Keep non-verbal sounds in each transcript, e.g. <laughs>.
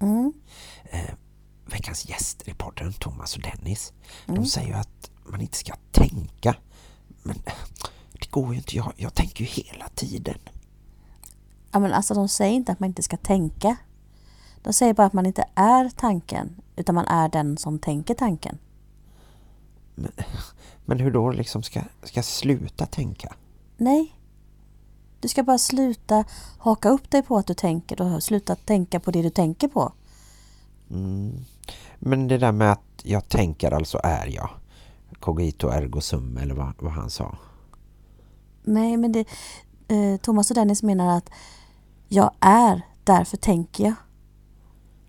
Mm. Eh, veckans gäster i podden, Thomas och Dennis, Mm. de säger att man inte ska tänka. Men <sniffs> det går ju inte. Jag, jag tänker ju hela tiden. Ja, men alltså de säger inte att man inte ska tänka. De säger bara att man inte är tanken, utan man är den som tänker tanken. Men <sniffs> hur då liksom ska, ska sluta tänka? Nej. Du ska bara sluta haka upp dig på att du tänker och sluta tänka på det du tänker på. Mm. Men det där med att jag tänker alltså är jag. Cogito ergo sum eller vad, vad han sa. Nej, men det, eh, Thomas och Dennis menar att jag är, därför tänker jag.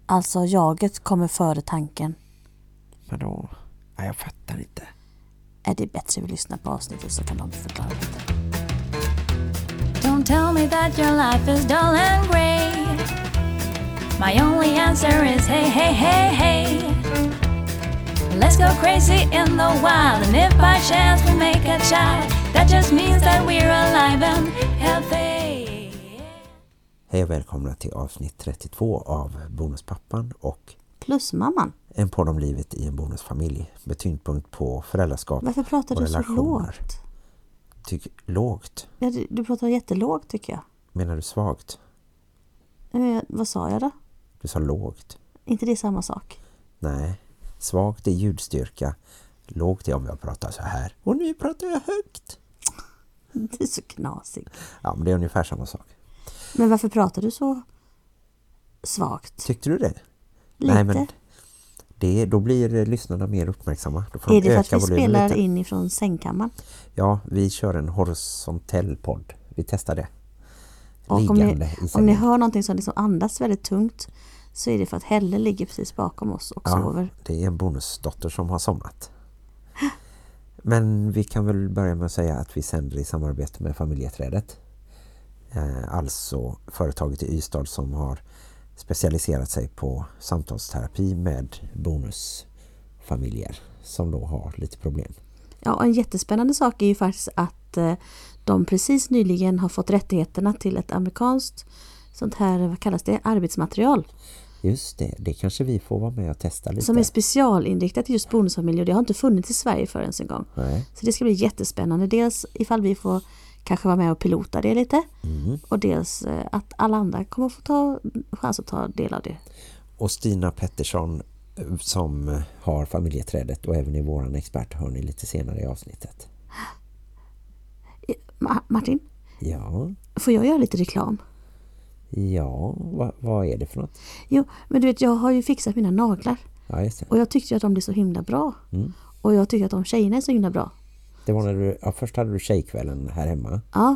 Alltså jaget kommer före tanken. Men då... Nej, jag fattar inte. Är det bättre vi lyssnar på avsnittet så kan de förklara lite. Tell me that your life is dull and grey. My only answer is hey, hey, hey, hey. Let's go crazy in the wild, and if by chance we make a child, that just means that we're alive and healthy. Hej och välkomna till avsnitt 32 av Bonuspappan och Plusmamman. en podd om livet i en bonusfamilj med tyngdpunkt på föräldraskap Varför pratar och du så relationer. lågt? Tyck, lågt? Ja, du, du pratar jättelågt tycker jag. Menar du svagt? Eh, vad sa jag då? Du sa lågt. inte det samma sak? Nej, svagt är ljudstyrka. Lågt är om jag pratar så här. Och nu pratar jag högt. <laughs> Det är så knasigt. Ja, men det är ungefär samma sak. Men varför pratar du så svagt? Tyckte du det? Lite. Nej, men det, då blir lyssnarna mer uppmärksamma. Då får är de det för att vi spelar lite. inifrån sängkammaren? Ja, vi kör en horisontell podd. Vi testar det. Och om ni, Liggande i om ni hör någonting som liksom andas väldigt tungt så är det för att Helle ligger precis bakom oss och Ja, sover. det är en bonusdotter som har somnat. Men vi kan väl börja med att säga att vi sänder i samarbete med familjeträdet. Eh, alltså företaget i Ystad som har specialiserat sig på samtalsterapi med bonusfamiljer som då har lite problem. Ja, och en jättespännande sak är ju faktiskt att eh, de precis nyligen har fått rättigheterna till ett amerikanskt sånt här, vad kallas det, arbetsmaterial Just det, det kanske vi får vara med och testa lite. som är specialinriktat just bonusfamiljer och det har inte funnits i Sverige för ens en gång. Nej. Så det ska bli jättespännande. Dels ifall vi får kanske vara med och pilota det lite Mm. och dels eh, att alla andra kommer få ta chans att ta del av det. Och Stina Pettersson eh, som eh, har familjeträdet och även i våran expert hör ni lite senare i avsnittet. Ma- Martin, Ja, får jag göra lite reklam? ja, vad, vad är det för något? Jo, men du vet jag har ju fixat mina naglar Ja, och jag tyckte att de blev så himla bra. Mm. Och jag tycker att de tjejerna är så himla bra. Det var när du, ja, först hade du tjejkvällen här hemma Ja,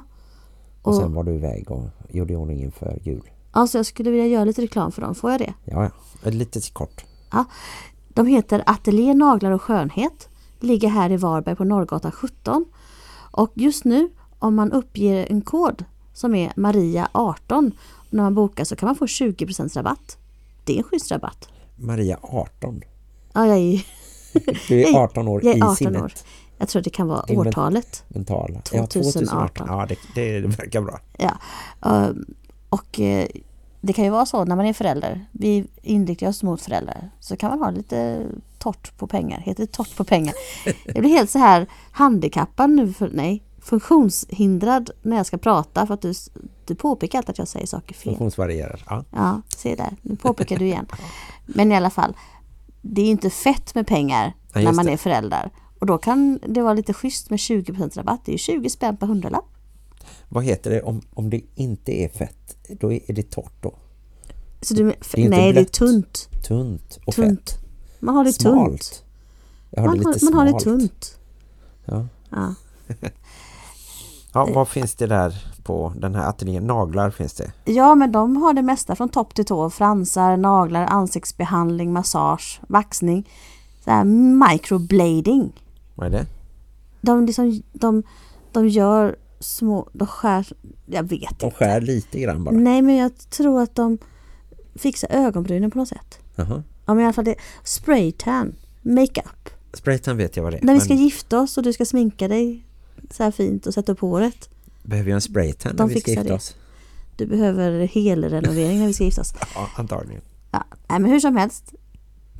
och, Och- sen var du iväg och gjorde i ordning inför jul. alltså jag skulle vilja göra lite reklam för dem. Får jag det? Ja, ja. Lite kort. Ja. De heter Atelier Naglar och Skönhet. Ligger här i Varberg på Norrgatan 17. Och just nu om man uppger en kod som är Maria18 när man bokar så kan man få 20% rabatt. Det är en schysst rabatt. Maria 18. Ja, jag är, Du är <laughs> 18 år jag i är 18 sinnet. år. Jag tror det kan vara Din men- årtalet. Mentala. 2018. Ja, det, det, det verkar bra. Ja. Ehm, Och eh, det kan ju vara så när man är förälder. Vi inriktar oss mot föräldrar. Så kan man ha lite torrt på pengar. Heter det torrt på pengar? <laughs> Jag blir helt så här handikappad nu. För, nej, funktionshindrad när jag ska prata. För att du, du påpekar alltid att jag säger saker fel. Funktionsvarierar. Ja. Ja, se där. Nu påpekar du igen. <laughs> Men i alla fall. Det är inte fett med pengar Ja, när man det. är förälder. Och då kan det vara lite schysst med 20% rabatt. Det är ju 20 spänn per hundralapp. Vad heter det om, om det inte är fett? Då är det torrt då. Så du, inte nej, det är blött. tunt. Tunt och tunt. fett. Man har det Smalt. tunt. Har Man det har, man har det tunt. Ja. Ja. <laughs> Ja, vad finns det där på den här ateljén? Naglar finns det. ja, men de har det mesta från topp till tå. Fransar, naglar, ansiktsbehandling, massage, vaxning. Så här microblading. Vad är det? De, liksom, de, de gör små... De skär... Jag vet De inte. skär lite grann bara. Nej, men jag tror att de fixar ögonbrynen på något sätt. Jaha. Ja, men i alla fall det. Spraytan. Makeup. Spraytan vet jag vad det är. När vi men ska gifta oss och du ska sminka dig så här fint och sätta upp håret. Behöver jag en spraytan när De vi ska gifta det. oss? Du behöver helrenovering när vi ska gifta oss. <laughs> Ja, antagligen. Ja, men hur som helst.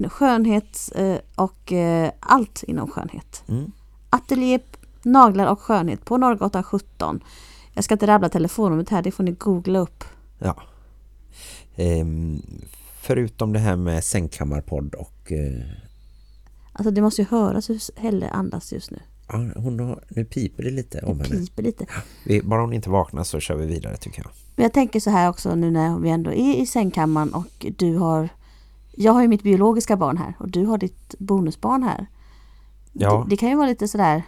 Skönhet eh, och eh, allt inom skönhet. Mm. Ateljé, naglar och skönhet på Norrgatan 17. Jag ska inte rabbla telefonnumret här, det får ni googla upp. Ja. Ehm, förutom det här med sängkammarpodd och eh, Alltså det måste ju höras hur Helle andas just nu. ja, hon har, nu piper det lite om Det henne. piper lite. Vi, bara hon inte vaknar så kör vi vidare tycker jag. Men jag tänker så här också nu när vi ändå är i sängkammaren och du har Jag har ju mitt biologiska barn här och du har ditt bonusbarn här. Ja. Det, det kan ju vara lite sådär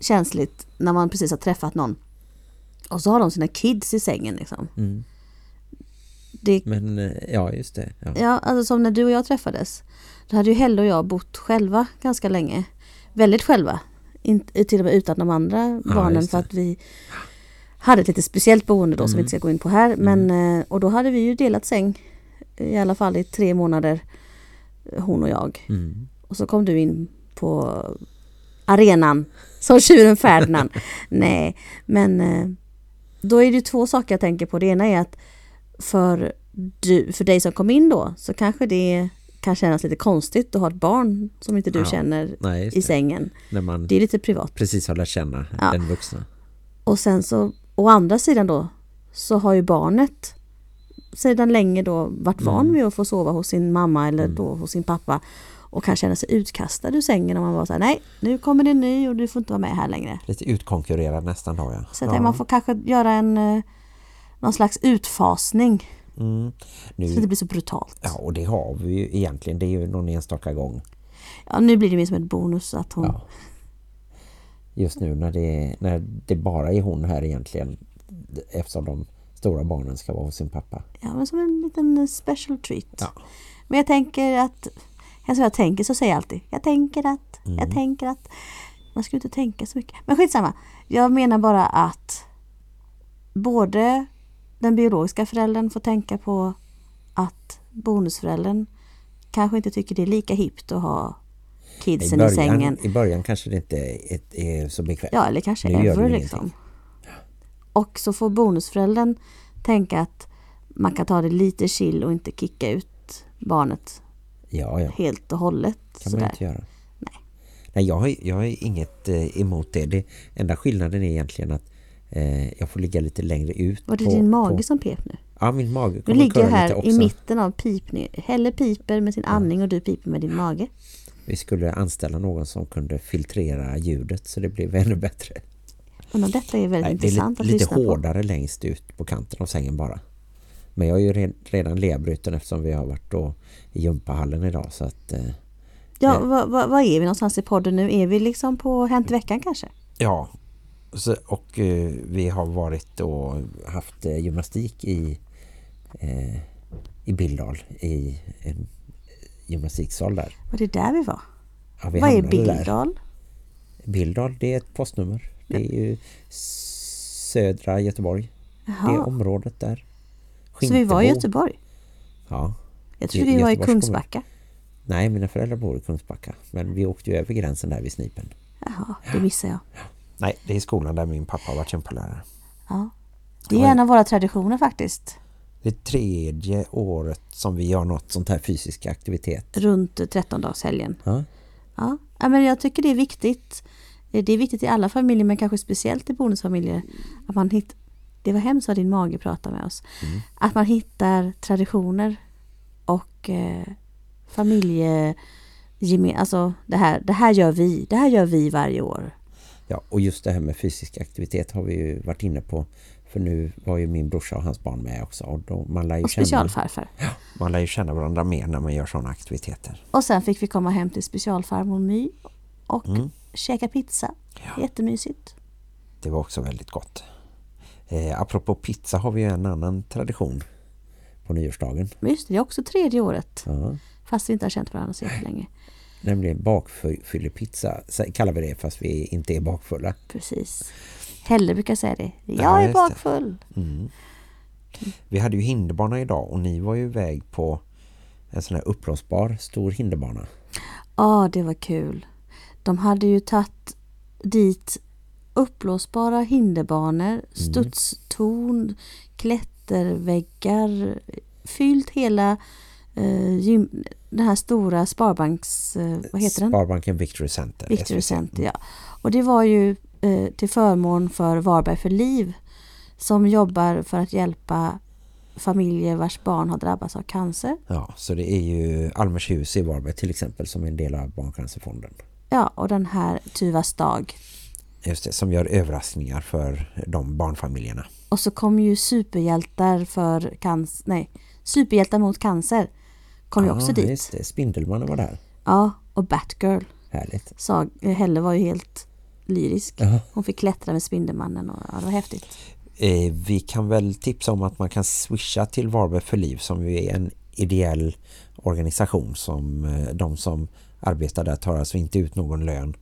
känsligt när man precis har träffat någon. Och så har de sina kids i sängen liksom. Mm. Det, Men eh, ja, just det. Ja. ja, alltså som när du och jag träffades. Då hade ju Helle och jag bott själva ganska länge. Väldigt själva. Inte, till och med utan de andra barnen just för att vi hade ett lite speciellt boende då som vi Mm. inte ska gå in på här. Men, eh, och då hade vi ju delat säng i alla fall i tre månader, hon och jag. Mm. Och så kom du in på arenan som tjuren Ferdinand. <laughs> Nej, men eh, då är det två saker jag tänker på. Det ena är att för, du, för dig som kom in då så kanske det kan kännas lite konstigt att ha ett barn som inte du Ja, känner Nej, i sängen. När man Det är lite privat. precis har lärt känna Ja. den vuxna. Och sen så, å andra sidan då, så har ju barnet sedan länge då varit van Mm. vid att få sova hos sin mamma eller då hos sin pappa och kan känna sig utkastad ur sängen om man var så här, nej, nu kommer det en ny och du får inte vara med här längre. Lite utkonkurrerad nästan då, ja. Så jag ja. man får kanske göra en eh, någon slags utfasning Mm. så det Nu, blir så brutalt. ja, och det har vi ju egentligen. Det är ju någon enstaka gång. Ja, nu blir det mer som ett bonus att hon... Ja. Just nu när det, när det bara är hon här egentligen eftersom de stora barnen ska vara hos sin pappa. Ja, men som en liten special treat. Ja. Men jag tänker att... Alltså jag tänker så säger jag alltid. Jag tänker att... Mm. Jag tänker att... Man ska inte tänka så mycket. Men skitsamma. Jag menar bara att både den biologiska föräldern får tänka på att bonusföräldern kanske inte tycker det är lika hippt att ha I kidsen i, början, sängen. I början kanske det inte är, är så bekvämt. Ja, eller kanske ever liksom. Och så får bonusföräldern tänka att man kan ta det lite chill och inte kicka ut barnet Ja, ja. helt och hållet. kan man sådär. inte göra. Nej, jag har, jag har inget eh, emot det. det. Enda skillnaden är egentligen att eh, jag får ligga lite längre ut. Var det på, din mage På, som pep nu? ja, min mage Du ligger här i mitten av pipning. Helle piper med sin andning och du piper med din mage. Vi skulle anställa någon som kunde filtrera ljudet så det blev ännu bättre. Men detta är väldigt Nej, det är intressant lite, att lite lyssna på. hårdare längst ut på kanten av sängen bara. Men jag är ju re- redan leabruten eftersom vi har varit då i gympahallen idag så att eh, Ja, vad är vi någonstans i podden nu? Är vi liksom på Hänt veckan kanske? ja så, och eh, vi har varit och haft eh, gymnastik i eh, i Bildal i en gymnastiksal där. Var det där vi var? Ja, vi vad är hamnade där. Bildal? Bildal, det är ett postnummer. Det är ju södra Göteborg. Det Jaha. området där. Så vi var i Skintebo. Göteborg? Ja. Jag Gö- vi var i Göteborgs kommun. Kungsbacka. Nej, mina föräldrar bor i Kungsbacka. Men vi åkte ju över gränsen där vid Snipen. Jaha, det missar jag. Nej, det är skolan där min pappa har varit gympalärare. Ja. Det är en av våra traditioner faktiskt. Det är tredje året som vi gör något sånt här fysisk aktivitet. Runt 13-dagshelgen. Ja, Ja. ja, men jag tycker det är viktigt. Det är viktigt i alla familjer men kanske speciellt i bonusfamiljer. Att man hittar, det var hemskt vad din mage pratade med oss. Att man hittar traditioner och eh, familje... Alltså det här, det här gör vi. Det här gör vi varje år. ja, och just det här med fysisk aktivitet har vi ju varit inne på. För nu var ju min brorsa och hans barn med också. Och då, man, lär ju Och känna, specialfarfar. man lär ju känna varandra mer när man gör sådana aktiviteter. Och sen fick vi komma hem till specialfarmor My och Mm. Käka pizza. Ja. Jättemysigt. Det var också väldigt gott. Eh, apropå pizza har vi en annan tradition på nyårsdagen. Just det, det är också tredje året. Ja. Fast vi inte har känt varandra så länge. Nämligen bakfyllepizza kallar vi det fast vi inte är bakfulla. Precis. Helle brukar säga det. Jag Ja, är bakfull. Mm. Vi hade ju hinderbana idag och ni var ju iväg på en sån här uppblåsbar stor hinderbana. Ja, det var kul. De hade ju tagit dit uppblåsbara hinderbanor, studstorn, klätterväggar, fyllt hela eh, gym, den här stora Sparbanks, eh, vad heter den? Sparbanken Victory Center. Victory. Center, ja. Och det var ju eh, till förmån för Varberg för liv som jobbar för att hjälpa familjer vars barn har drabbats av cancer. Ja, så det är ju Almershus i Varberg till exempel som är en del av Barncancerfonden. Ja, och den här Tuvas dag. Just det, som gör överraskningar för de barnfamiljerna. Och så kom ju superhjältar för cancer, nej, superhjältar mot cancer kom ju också Ja, dit. Just det, Spindelmannen var där. Ja, och Batgirl. Härligt. Sa, Helle var ju helt lyrisk. Ja. Hon fick klättra med Spindelmannen och ja, det var häftigt. Eh, vi kan väl tipsa om att man kan swisha till Varberg för liv som ju är en ideell organisation som eh, de som arbetar där tar alltså inte ut någon lön.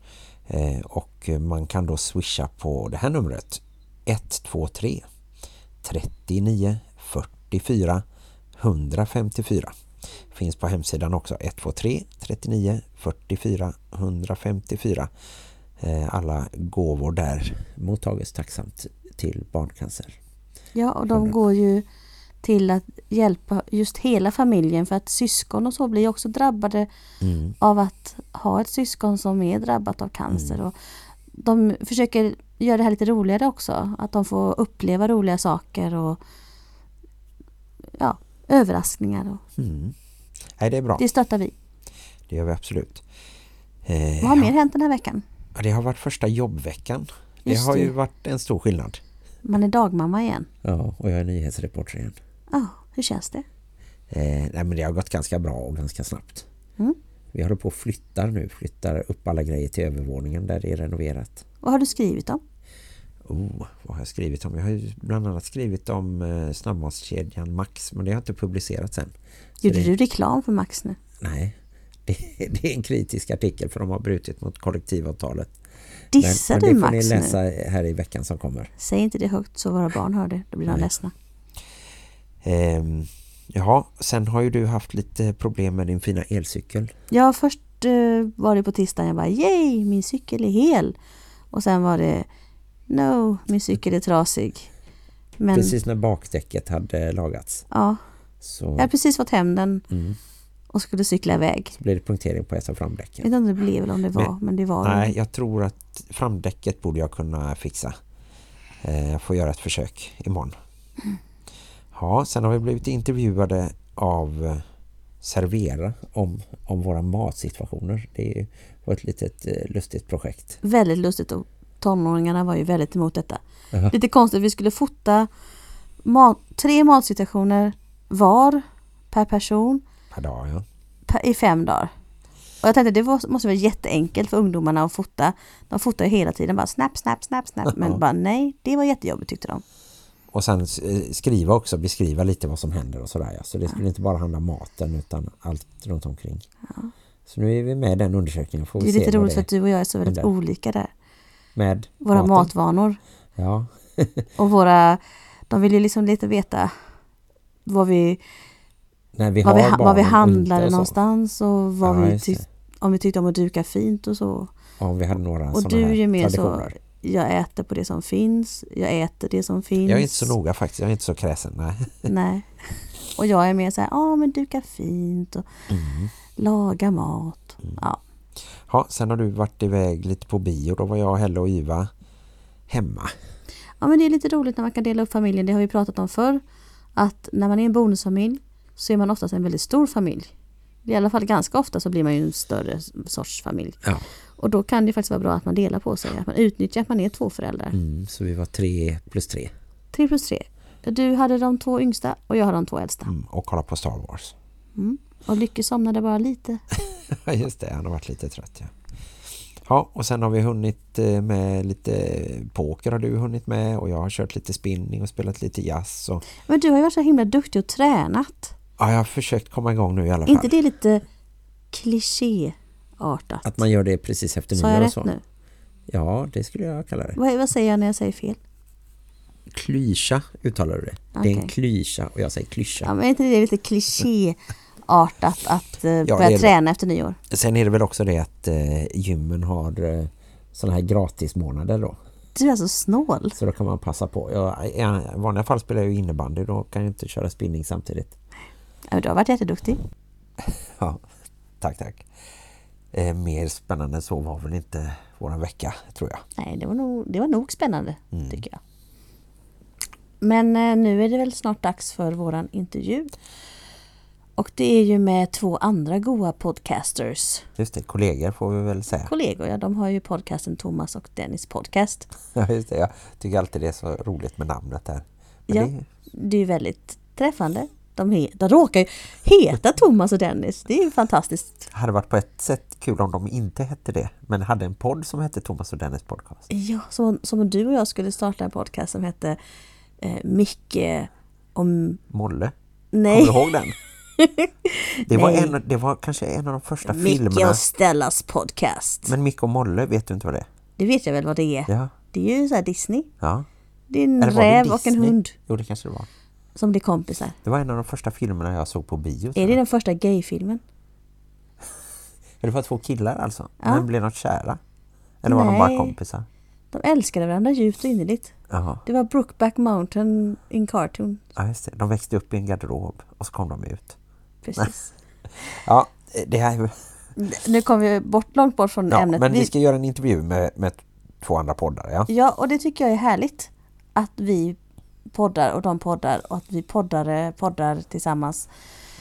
Eh, och man kan då swisha på det här numret. 123 39 44 154 finns på hemsidan också. 123 39 44 154 Eh, alla gåvor där mottages tacksamt till barncancer. Ja, och de går ju till att hjälpa just hela familjen för att syskon och så blir ju också drabbade Mm. av att ha ett syskon som är drabbat av cancer. Mm. Och de försöker göra det här lite roligare också. Att de får uppleva roliga saker och ja, överraskningar. Och Mm. Nej, det är bra. det stöttar vi. Det gör vi absolut. Eh, Vad har mer hänt den här veckan? ja, det har varit första jobbveckan. Det Just har ju det. varit en stor skillnad. Man är dagmamma igen. Ja, och jag är nyhetsreporter igen. Ja, hur känns det? Eh, nej, men det har gått ganska bra och ganska snabbt. Mm. Vi håller på att flytta nu. Flyttar upp alla grejer till övervåningen där det är renoverat. Vad har du skrivit om? Oh, vad har jag skrivit om? Jag har ju bland annat skrivit om eh, snabbmatskedjan Max, men det har jag inte publicerat sen. Gjorde det, du reklam för Max nu? Nej, <laughs> det, det är en kritisk artikel för de har brutit mot kollektivavtalet. Dissar men, du men det får Max ni läsa nu? här i veckan som kommer. Säg inte det högt så våra barn hör det. Då blir de ledsna. Ehm, jaha, sen har ju du haft lite problem med din fina elcykel. Ja, först eh, var det på tisdagen jag bara yay, min cykel är hel. Och sen var det no, min cykel är trasig. Men Precis när bakdäcket hade lagats. ja, Så, jag hade precis fått hem den mm, och skulle cykla iväg. så blev det punktering på ett av Jag framdäcken. vet inte om det blev eller om det var, men, det var Nej, jag tror att framdäcket borde jag kunna fixa. Eh, Jag får göra ett försök imorgon. Ja, sen har vi blivit intervjuade av eh, Servera om, om våra matsituationer. Det var ett litet eh, lustigt projekt. väldigt lustigt och tonåringarna var ju väldigt emot detta. Jaha. Lite konstigt, vi skulle fota mat, tre matsituationer var per person Per dag, ja. per, i fem dagar. Och jag tänkte det var, måste vara jätteenkelt för ungdomarna att fota. De fotar ju hela tiden bara snap, snap, snap, snap. Men Ja. bara nej, det var jättejobbigt tyckte de. Och sen eh, skriva också, beskriva lite vad som händer och sådär. Ja. Så det skulle inte bara handla om maten utan allt runt omkring. Så nu är vi med i den undersökningen. Får Det är lite roligt för att du och jag är så väldigt händer. olika där. Med Våra maten. matvanor Ja, <laughs> och våra... De vill ju liksom lite veta vad vi, när vi vad vi, vad vi handlade och så. någonstans och vad Ja, vi tyck, om vi tyckte om att duka fint och så. Om vi hade några Och sådana du är här ju mer så, traditioner. Jag äter på det som finns, jag äter det som finns. Jag är inte så noga faktiskt, jag är inte så kräsen. Nej. <laughs> Nej. Och jag är mer så här, ja men duka fint och Mm. laga mat. Ja. Ja, sen har du varit iväg lite på bio. Då var jag, Helle och Iva hemma. ja men det är lite roligt när man kan dela upp familjen, det har vi pratat om förr. Att när man är en bonusfamilj så är man oftast en väldigt stor familj. I alla fall ganska ofta så blir man ju en större sorts familj. Ja. Och då kan det faktiskt vara bra att man delar på sig, att man utnyttjar att man är två föräldrar. Mm, så vi var tre plus tre. Tre plus tre. Du hade de två yngsta och jag hade de två äldsta. Mm, och kolla på Star Wars. Mm. Och Lycke somnade bara lite. <laughs> Just det. Han har varit lite trött, ja. Ja, och sen har vi hunnit eh, med lite poker har du hunnit med och jag har kört lite spinning och spelat lite jazz. Och, Men du har ju varit så himla duktig och tränat. ja, jag har försökt komma igång nu i alla Är inte fall. det lite klichéartat? Att man gör det precis efter Sa jag nyår och rätt så. nu? Ja, det skulle jag kalla det. Vad, vad säger jag när jag säger fel? Klyscha uttalar du det. Det är en klyscha och jag säger klyscha. Ja, men är inte det lite klichéartat att eh, <laughs> det börja det. träna efter nyår? Sen är det väl också det att eh, gymmen har eh, sådana här gratismånader då. Du är alltså snål. Så då kan man passa på. Jag, I vanliga fall spelar jag ju innebandy. Då kan jag inte köra spinning samtidigt. Ja, men du har varit jätteduktig. <laughs> Ja, tack, tack. Eh, mer spännande än så var väl inte våran vecka, tror jag. Nej, det var nog, det var nog spännande Mm. tycker jag. Men eh, nu är det väl snart dags för våran intervju. Och det är ju med två andra goa podcasters. Just det, kollegor får vi väl säga. Kollegor, ja, de har ju podcasten Thomas och Dennis podcast. <laughs> Ja, just det. Jag tycker alltid det är så roligt med namnet där. Men Ja. det, Det är ju väldigt träffande. De, he, de råkar ju heta Thomas och Dennis. Det är ju fantastiskt. hade varit på ett sätt kul om de inte hette det. Men hade en podd som hette Thomas och Dennis podcast. Ja, som, som om du och jag skulle starta en podcast som hette eh, Micke om... Molle. Nej, Kommer du ihåg den? <laughs> Det var, Nej. en, det var kanske en av de första Micke filmerna. och Stellas podcast. Men Micke och Molle, vet du inte vad det är? Det vet jag väl vad det är. Ja, Det är ju så här Disney. ja. Det är en Eller det räv och en hund Jo, det kanske det var. Som blir kompisar. Det var en av de första filmerna jag såg på bio. Är det den första gayfilmen? Ja, <laughs> Det var två killar alltså. Ja. Men blev de kära? Eller var de bara Nej. kompisar? De älskade varandra djupt och innerligt. Jaha, Det var Brookback Mountain in cartoon. ja, just det. De växte upp i en garderob och så kom de ut. Precis. <laughs> Ja, det här är nu kom vi bort, långt bort från ja, ämnet. men vi Vi- ska göra en intervju med, med två andra poddare, ja. Ja, och det tycker jag är härligt. Att vi poddar och de poddar och att vi poddare poddar tillsammans.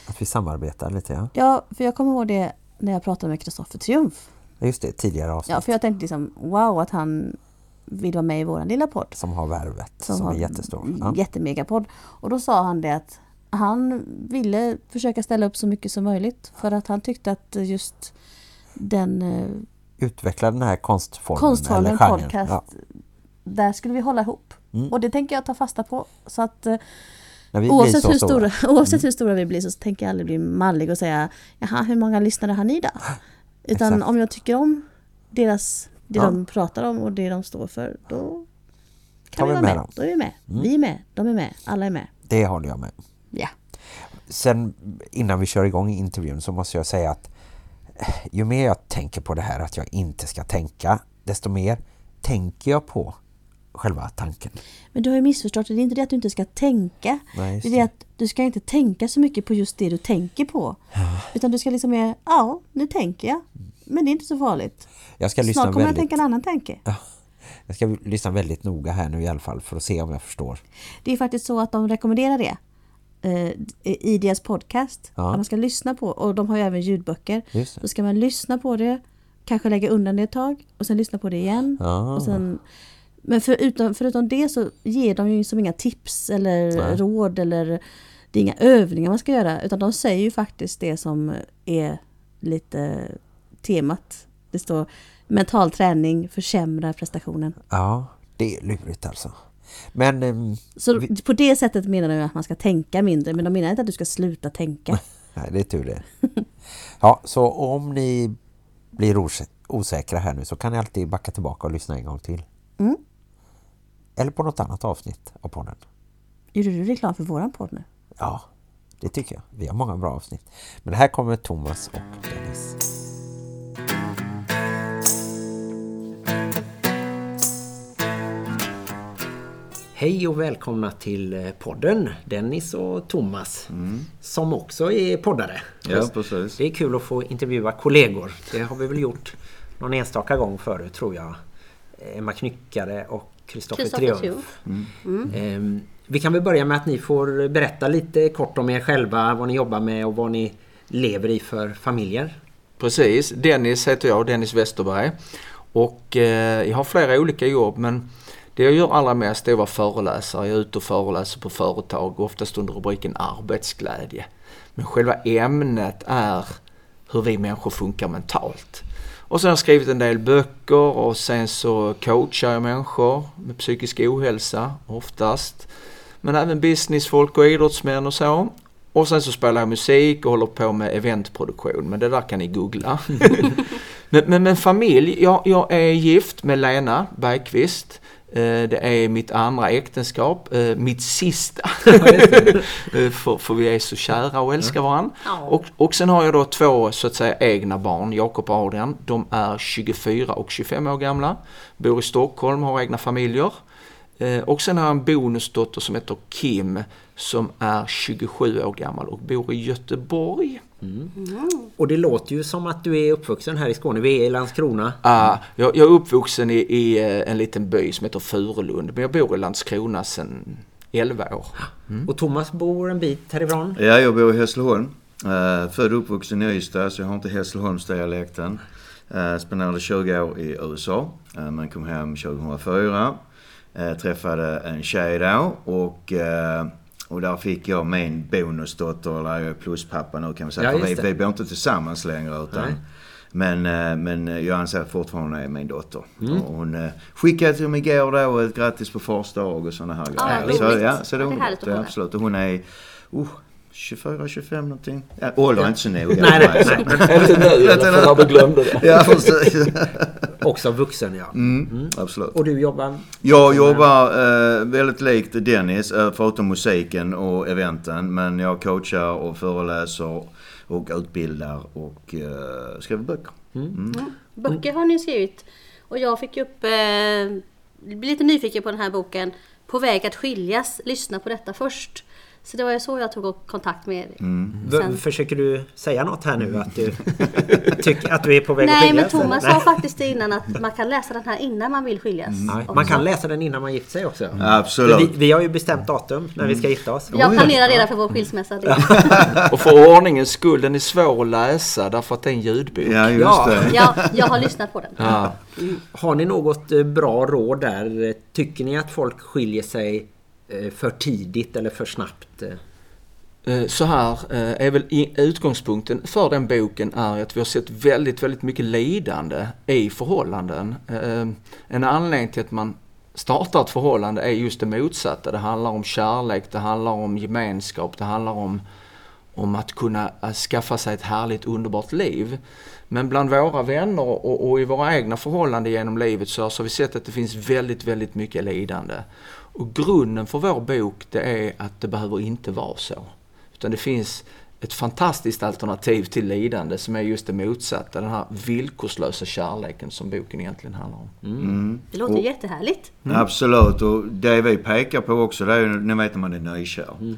Att vi samarbetar lite, ja. Ja, för jag kommer ihåg det när jag pratade med Kristoffer Triumf. Just det, tidigare avsnitt. Ja, för jag tänkte liksom wow att han vill vara med i våran lilla podd. Som har värvet, som, har är jättestor. Ja. Jättemegapodd. Och då sa han det att han ville försöka ställa upp så mycket som möjligt för att han tyckte att just den eh, Utveckla den här konstformen. konstformen podcast, Ja. där skulle vi hålla ihop. Mm. Och det tänker jag ta fasta på. Så att eh, vi blir oavsett, så hur stora. stora, <laughs> oavsett hur stora vi blir så tänker jag aldrig bli mallig och säga Jaha, hur många lyssnare har ni då? <gasps> Utan Exakt. om jag tycker om deras, det Ja. de pratar om och det de står för, då kan vi vi vara med med. Mm. Då är vi med. Vi är med, de är med, alla är med. Det håller jag med. Ja. Sen innan vi kör igång intervjun så måste jag säga att eh, ju mer jag tänker på det här att jag inte ska tänka, desto mer tänker jag på själva tanken. Men du har ju missförstått det. Det är inte det att du inte ska tänka. Nej, det är det att du ska inte tänka så mycket på just det du tänker på. Utan du ska liksom mer, ja, nu tänker jag. Men det är inte så farligt. Jag ska lyssna Snart kommer jag väldigt, tänka en annan tanke. jag ska lyssna väldigt noga här nu i alla fall för att se om jag förstår. Det är faktiskt så att de rekommenderar det eh, i deras podcast. Ja. Att man ska lyssna på, och de har ju även ljudböcker. Då ska man lyssna på det, kanske lägga undan det ett tag och sen lyssna på det igen. Ja. Och sen, men förutom, förutom det så ger de ju som inga tips eller Nej. råd eller det är inga övningar man ska göra utan de säger ju faktiskt det som är lite temat. Det står mental träning försämrar prestationen. Ja, det är lurigt alltså. Men ehm, Så Vi- på det sättet menar de att man ska tänka mindre men de menar inte att du ska sluta tänka. <laughs> nej, det är tur det. <laughs> Ja, så om ni blir os- osäkra här nu så kan ni alltid backa tillbaka och lyssna en gång till. Mm. Eller på något annat avsnitt av podden. Gjorde du reklam för våran podd nu? Ja, det tycker jag. Vi har många bra avsnitt. Men här kommer Thomas och Dennis. Hej och välkomna till eh, podden Dennis och Thomas som också är poddare. Ja, precis. Det är kul att få intervjua kollegor. Det har vi väl gjort någon enstaka gång förut tror jag. Emma Knyckare och Kristoffer Triumf. Ehm, Vi kan väl börja med att ni får berätta lite kort om er själva, vad ni jobbar med och vad ni lever i för familjer. Precis. Dennis heter jag, Dennis Westerberg. Och eh, jag har flera olika jobb men det jag gör allra mest är att vara föreläsare. Jag är ute och föreläser på företag, oftast under rubriken arbetsglädje. Men själva ämnet är hur vi människor funkar mentalt. Och sen har jag skrivit en del böcker och sen så coachar jag människor med psykisk ohälsa oftast. Men även businessfolk och idrottsmän och så. Och sen så spelar jag musik och håller på med eventproduktion. Men det där kan ni googla. <laughs> men, men, men familj, jag, jag är gift med Lena Bergqvist. Eh, Det är mitt andra äktenskap, eh, mitt sista. <laughs> <laughs> Eh, för, för vi är så kära och älskar varandra. Och, och sen har jag då två så att säga egna barn, Jakob och Adrian. De är 24 och 25 år gamla. Bor i Stockholm, har egna familjer. Och sen har jag en bonusdotter som heter Kim som är 27 år gammal och bor i Göteborg. Och det låter ju som att du är uppvuxen här i Skåne. Vi är i Landskrona. Ah, jag, jag är uppvuxen i, i eh, en liten by som heter Furulund men jag bor i Landskrona sedan 11 år. Och Thomas bor en bit härifrån. Ja, jag bor i Hässleholm. Uh, född och uppvuxen i Ystad, så jag har inte Hässleholmsdialekten. Uh, spenderade 20 år i USA, uh, men kom hem 2004. Uh, träffade en tjej då och, uh, och där fick jag min bonusdotter, eller jag är pluspappa nu kan vi säga. Ja, för vi, vi bor inte tillsammans längre utan Nej. men, uh, men jag anser fortfarande att hon är min dotter. Mm. Och hon uh, skickade till mig igår då ett grattis på fars dag och sådana här Ja, grejer. Så, ja, så det är Ja, det är härligt underbart. Ja, absolut. Och hon är uh, 24, 25 någonting. Ja, ålder är inte så noga. Nej, nej, nej. Inte nu i alla fall, när du glömde det. Ja, precis. <laughs> Också vuxen, ja. Mm, absolut. Och du jobbar? Jag jobbar eh, väldigt likt Dennis, eh, förutom musiken och eventen. Men jag coachar och föreläser och utbildar och eh, skriver böcker. Böcker har ni skrivit. Och jag fick upp, eh, lite nyfiken på den här boken. På väg att skiljas. Lyssna på detta först. Så det var ju så jag tog kontakt med er. V- Sen- Försöker du säga något här nu? Att du <laughs> tycker att du är på väg att Nej men skiljas, Thomas sa faktiskt det innan att man kan läsa den här innan man vill skiljas. Nej, också. man kan läsa den innan man gifter sig också. Vi, Absolut. vi har ju bestämt datum när vi ska gifta oss. Jag planerar redan för vår skilsmässa. <laughs> Och för ordningens skull, den är svår att läsa därför att det är en ljudbok. Ja, just Ja. det. Ja, jag har lyssnat på den. Ja. Har ni något eh, bra råd där? Tycker ni att folk skiljer sig Eh, för tidigt eller för snabbt? Eh? Eh, så här är väl utgångspunkten för den boken är att vi har sett väldigt, väldigt mycket lidande i förhållanden. En anledning till att man startar ett förhållande är just det motsatta. Det handlar om kärlek, det handlar om gemenskap, det handlar om, om att kunna skaffa sig ett härligt underbart liv. Men bland våra vänner och, och i våra egna förhållanden genom livet så, så har vi sett att det finns väldigt, väldigt mycket lidande. Och grunden för vår bok det är att det behöver inte vara så. Utan det finns ett fantastiskt alternativ till lidande som är just det motsatta. Den här villkorslösa kärleken som boken egentligen handlar om. Det låter jättehärligt. Absolut. Och det vi pekar på också, det är ju, ni vet när man är nykär.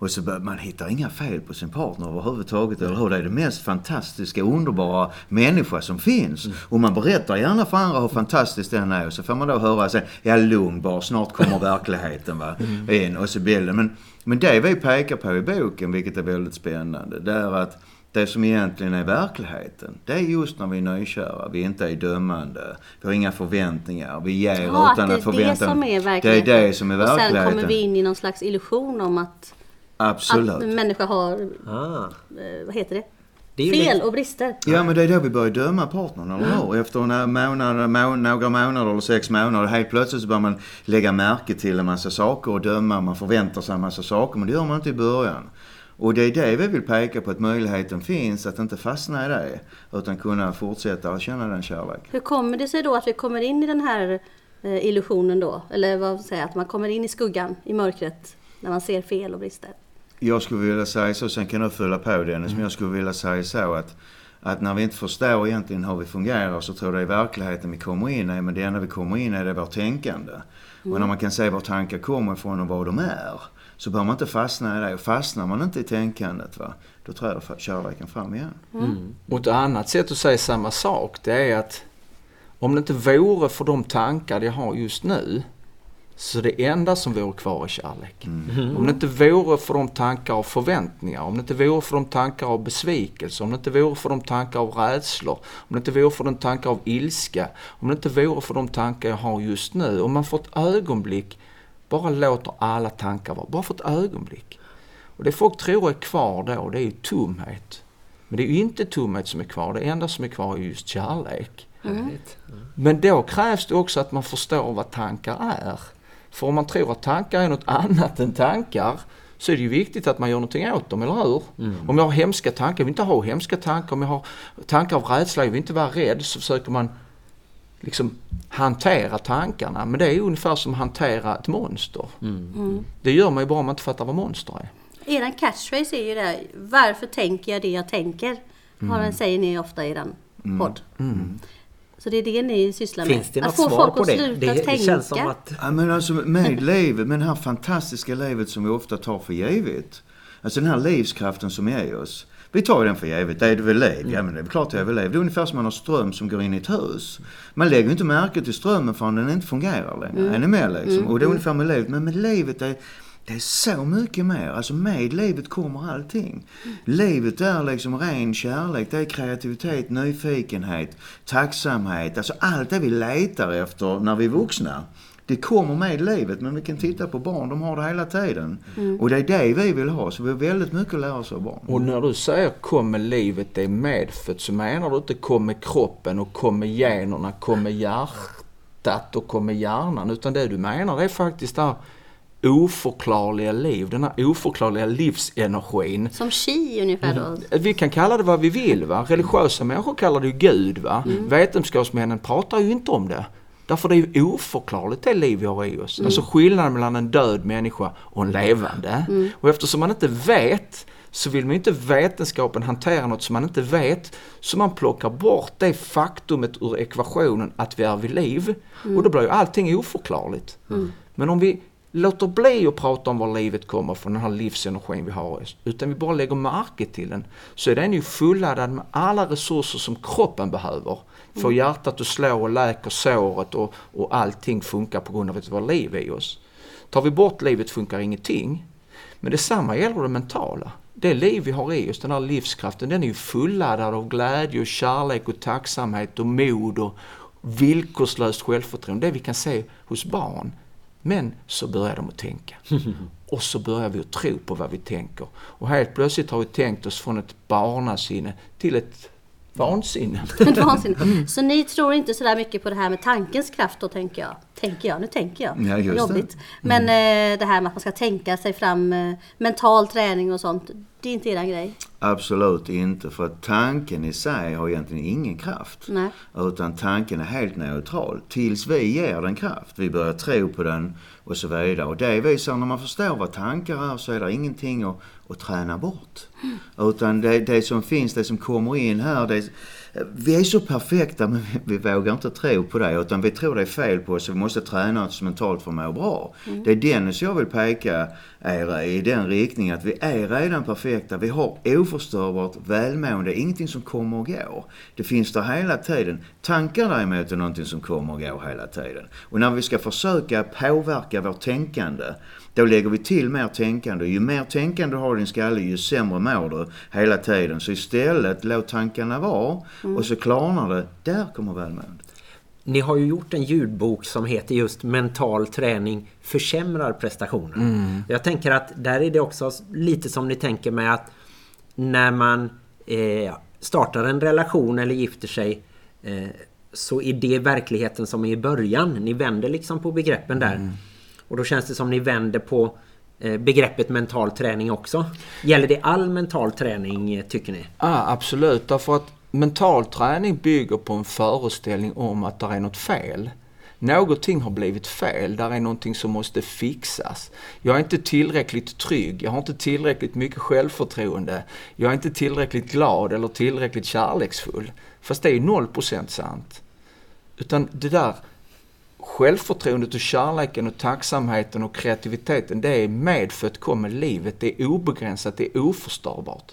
Och så bör, man hittar inga fel på sin partner överhuvudtaget, eller hur? Det är det mest fantastiska, underbara människa som finns. Och man berättar gärna för andra hur fantastiskt den är. Och så får man då höra sen, ja lugn bara, snart kommer verkligheten va. In, och så bilden. Men, men det vi pekar på i boken, vilket är väldigt spännande, det är att det som egentligen är verkligheten, det är just när vi är nykära. Vi inte är dömande. Vi har inga förväntningar. Vi ger Ja, utan det att är förvänta. det som är Det är verkligheten. det som är Och sen verkligheten. kommer vi in i någon slags illusion om att, Absolut. att människor har, ah, eh, vad heter det? det Fel lite- och brister. Ja men det är då vi börjar döma partnern, eller hur? Efter några månader, må, några månader eller sex månader, helt plötsligt så börjar man lägga märke till en massa saker och döma, man förväntar sig en massa saker, men det gör man inte i början. Och det är det vi vill peka på, att möjligheten finns att inte fastna i det, utan kunna fortsätta att känna den kärlek. Hur kommer det sig då att vi kommer in i den här eh, illusionen då? Eller vad säger jag, att man kommer in i skuggan, i mörkret, när man ser fel och brister? Jag skulle vilja säga så, sen kan du fylla på Dennis, men jag skulle vilja säga så att att när vi inte förstår egentligen hur vi fungerar så tror jag det är verkligheten vi kommer in i. Men det enda vi kommer in i det är vårt tänkande. Och när man kan se var tankar kommer ifrån och vad de är. Så bör man inte fastna i det. Och fastnar man inte i tänkandet va, då träder kärleken fram igen. Mm. Och ett annat sätt att säga samma sak det är att om det inte vore för de tankar jag har just nu så det enda som vore kvar är kärlek. Om det inte vore för de tankar av förväntningar, om det inte vore för de tankar av besvikelse, om det inte vore för de tankar av rädslor, om det inte vore för de tankar av ilska, om det inte vore för de tankar jag har just nu. Om man för ett ögonblick bara låter alla tankar vara, bara för ett ögonblick. Och det folk tror är kvar då, det är ju tomhet. Men det är ju inte tomhet som är kvar, det enda som är kvar är just kärlek. Härligt. Men då krävs det också att man förstår vad tankar är. För om man tror att tankar är något annat än tankar så är det ju viktigt att man gör någonting åt dem, eller hur? Om jag har hemska tankar, jag vill inte ha hemska tankar. Om jag har tankar av rädsla, jag vill inte vara rädd, så försöker man liksom hantera tankarna. Men det är ungefär som att hantera ett monster. Det gör man ju bara om man inte fattar vad monster är. Eran catchphrase är ju det här, varför tänker jag det jag tänker? Har den, säger ni ofta i eran podd. Så det är det ni sysslar med? Finns det något att få svar folk på att det? sluta Det, det tänka? känns som att... Ja, men alltså med livet, med det här fantastiska livet som vi ofta tar för givet. Alltså den här livskraften som är i oss. Vi tar ju den för givet. Det är det väl liv? Ja men det är klart det är väl liv. Det är ungefär som man har ström som går in i ett hus. Man lägger ju inte märke till strömmen förrän den inte fungerar längre. Är ni med liksom? Och det är ungefär med livet. Men med livet är det är så mycket mer. Alltså med livet kommer allting. Livet är liksom ren kärlek. Det är kreativitet, nyfikenhet, tacksamhet. Alltså allt det vi letar efter när vi är vuxna. Det kommer med livet men vi kan titta på barn, de har det hela tiden. Och det är det vi vill ha. Så vi har väldigt mycket att lära oss av barn. Och när du säger kom med livet, det är medfött, så menar du inte kom med kroppen och kom med generna, kom med hjärtat och kom med hjärnan. Utan det du menar det är faktiskt det här oförklarliga liv, den här oförklarliga livsenergin. Som chi ungefär då? Vi kan kalla det vad vi vill. Va? Religiösa människor kallar det ju Gud. Va? Vetenskapsmännen pratar ju inte om det. Därför det är ju oförklarligt det liv vi har i oss. Alltså skillnaden mellan en död människa och en levande. Och eftersom man inte vet så vill man ju inte vetenskapen hantera något som man inte vet. Så man plockar bort det faktumet ur ekvationen att vi är vid liv. Och då blir ju allting oförklarligt. Men om vi låter bli att prata om var livet kommer från, den här livsenergin vi har i oss, utan vi bara lägger märke till den, så är den ju fulladdad med alla resurser som kroppen behöver. För hjärtat att slå och läker såret och, och allting funkar på grund av att vi har liv i oss. Tar vi bort livet funkar ingenting. Men detsamma gäller det mentala. Det liv vi har i oss, den här livskraften, den är ju fulladdad av glädje och kärlek och tacksamhet och mod och villkorslöst självförtroende. Det vi kan se hos barn. Men så börjar de att tänka. <laughs> Och så börjar vi att tro på vad vi tänker. Och helt plötsligt har vi tänkt oss från ett barnasinne till ett vansinne. <laughs> Ett vansinne. Så ni tror inte sådär mycket på det här med tankens kraft då tänker jag. Tänker jag, nu tänker jag. Ja, just det. Jobbigt. Men eh, det här med att man ska tänka sig fram, eh, mental träning och sånt. Det är inte eran grej? Absolut inte. För att tanken i sig har egentligen ingen kraft. Nej. Utan tanken är helt neutral. Tills vi ger den kraft. Vi börjar tro på den och så vidare. Och det visar när man förstår vad tankar är så är det ingenting att, att träna bort. Utan det, det som finns, det som kommer in här. Det, vi är så perfekta men vi, vi vågar inte tro på det. Utan vi tror det är fel på oss och vi måste träna oss mentalt för att må bra. Det är Dennis jag vill peka er i den riktningen att vi är redan perfekta. Vi har oförstörbart välmående, ingenting som kommer och går. Det finns där hela tiden. Tankar däremot är någonting som kommer och går hela tiden. Och när vi ska försöka påverka vårt tänkande då lägger vi till mer tänkande. Ju mer tänkande du har i din skalle, ju sämre mår du hela tiden. Så istället, låt tankarna vara och så klarnar det. Där kommer välmåendet. Ni har ju gjort en ljudbok som heter just Mental träning försämrar prestationen. Jag tänker att där är det också lite som ni tänker med att när man eh, startar en relation eller gifter sig eh, så är det verkligheten som är i början. Ni vänder liksom på begreppen där. Och då känns det som ni vänder på eh, begreppet mental träning också. Gäller det all mental träning eh, tycker ni? Ja, absolut. Därför att mental träning bygger på en föreställning om att det är något fel. Någonting har blivit fel, där är någonting som måste fixas. Jag är inte tillräckligt trygg, jag har inte tillräckligt mycket självförtroende. Jag är inte tillräckligt glad eller tillräckligt kärleksfull. Fast det är 0% sant. Utan det där självförtroendet och kärleken och tacksamheten och kreativiteten, det är medfött, kommer livet. Det är obegränsat, det är oförstörbart.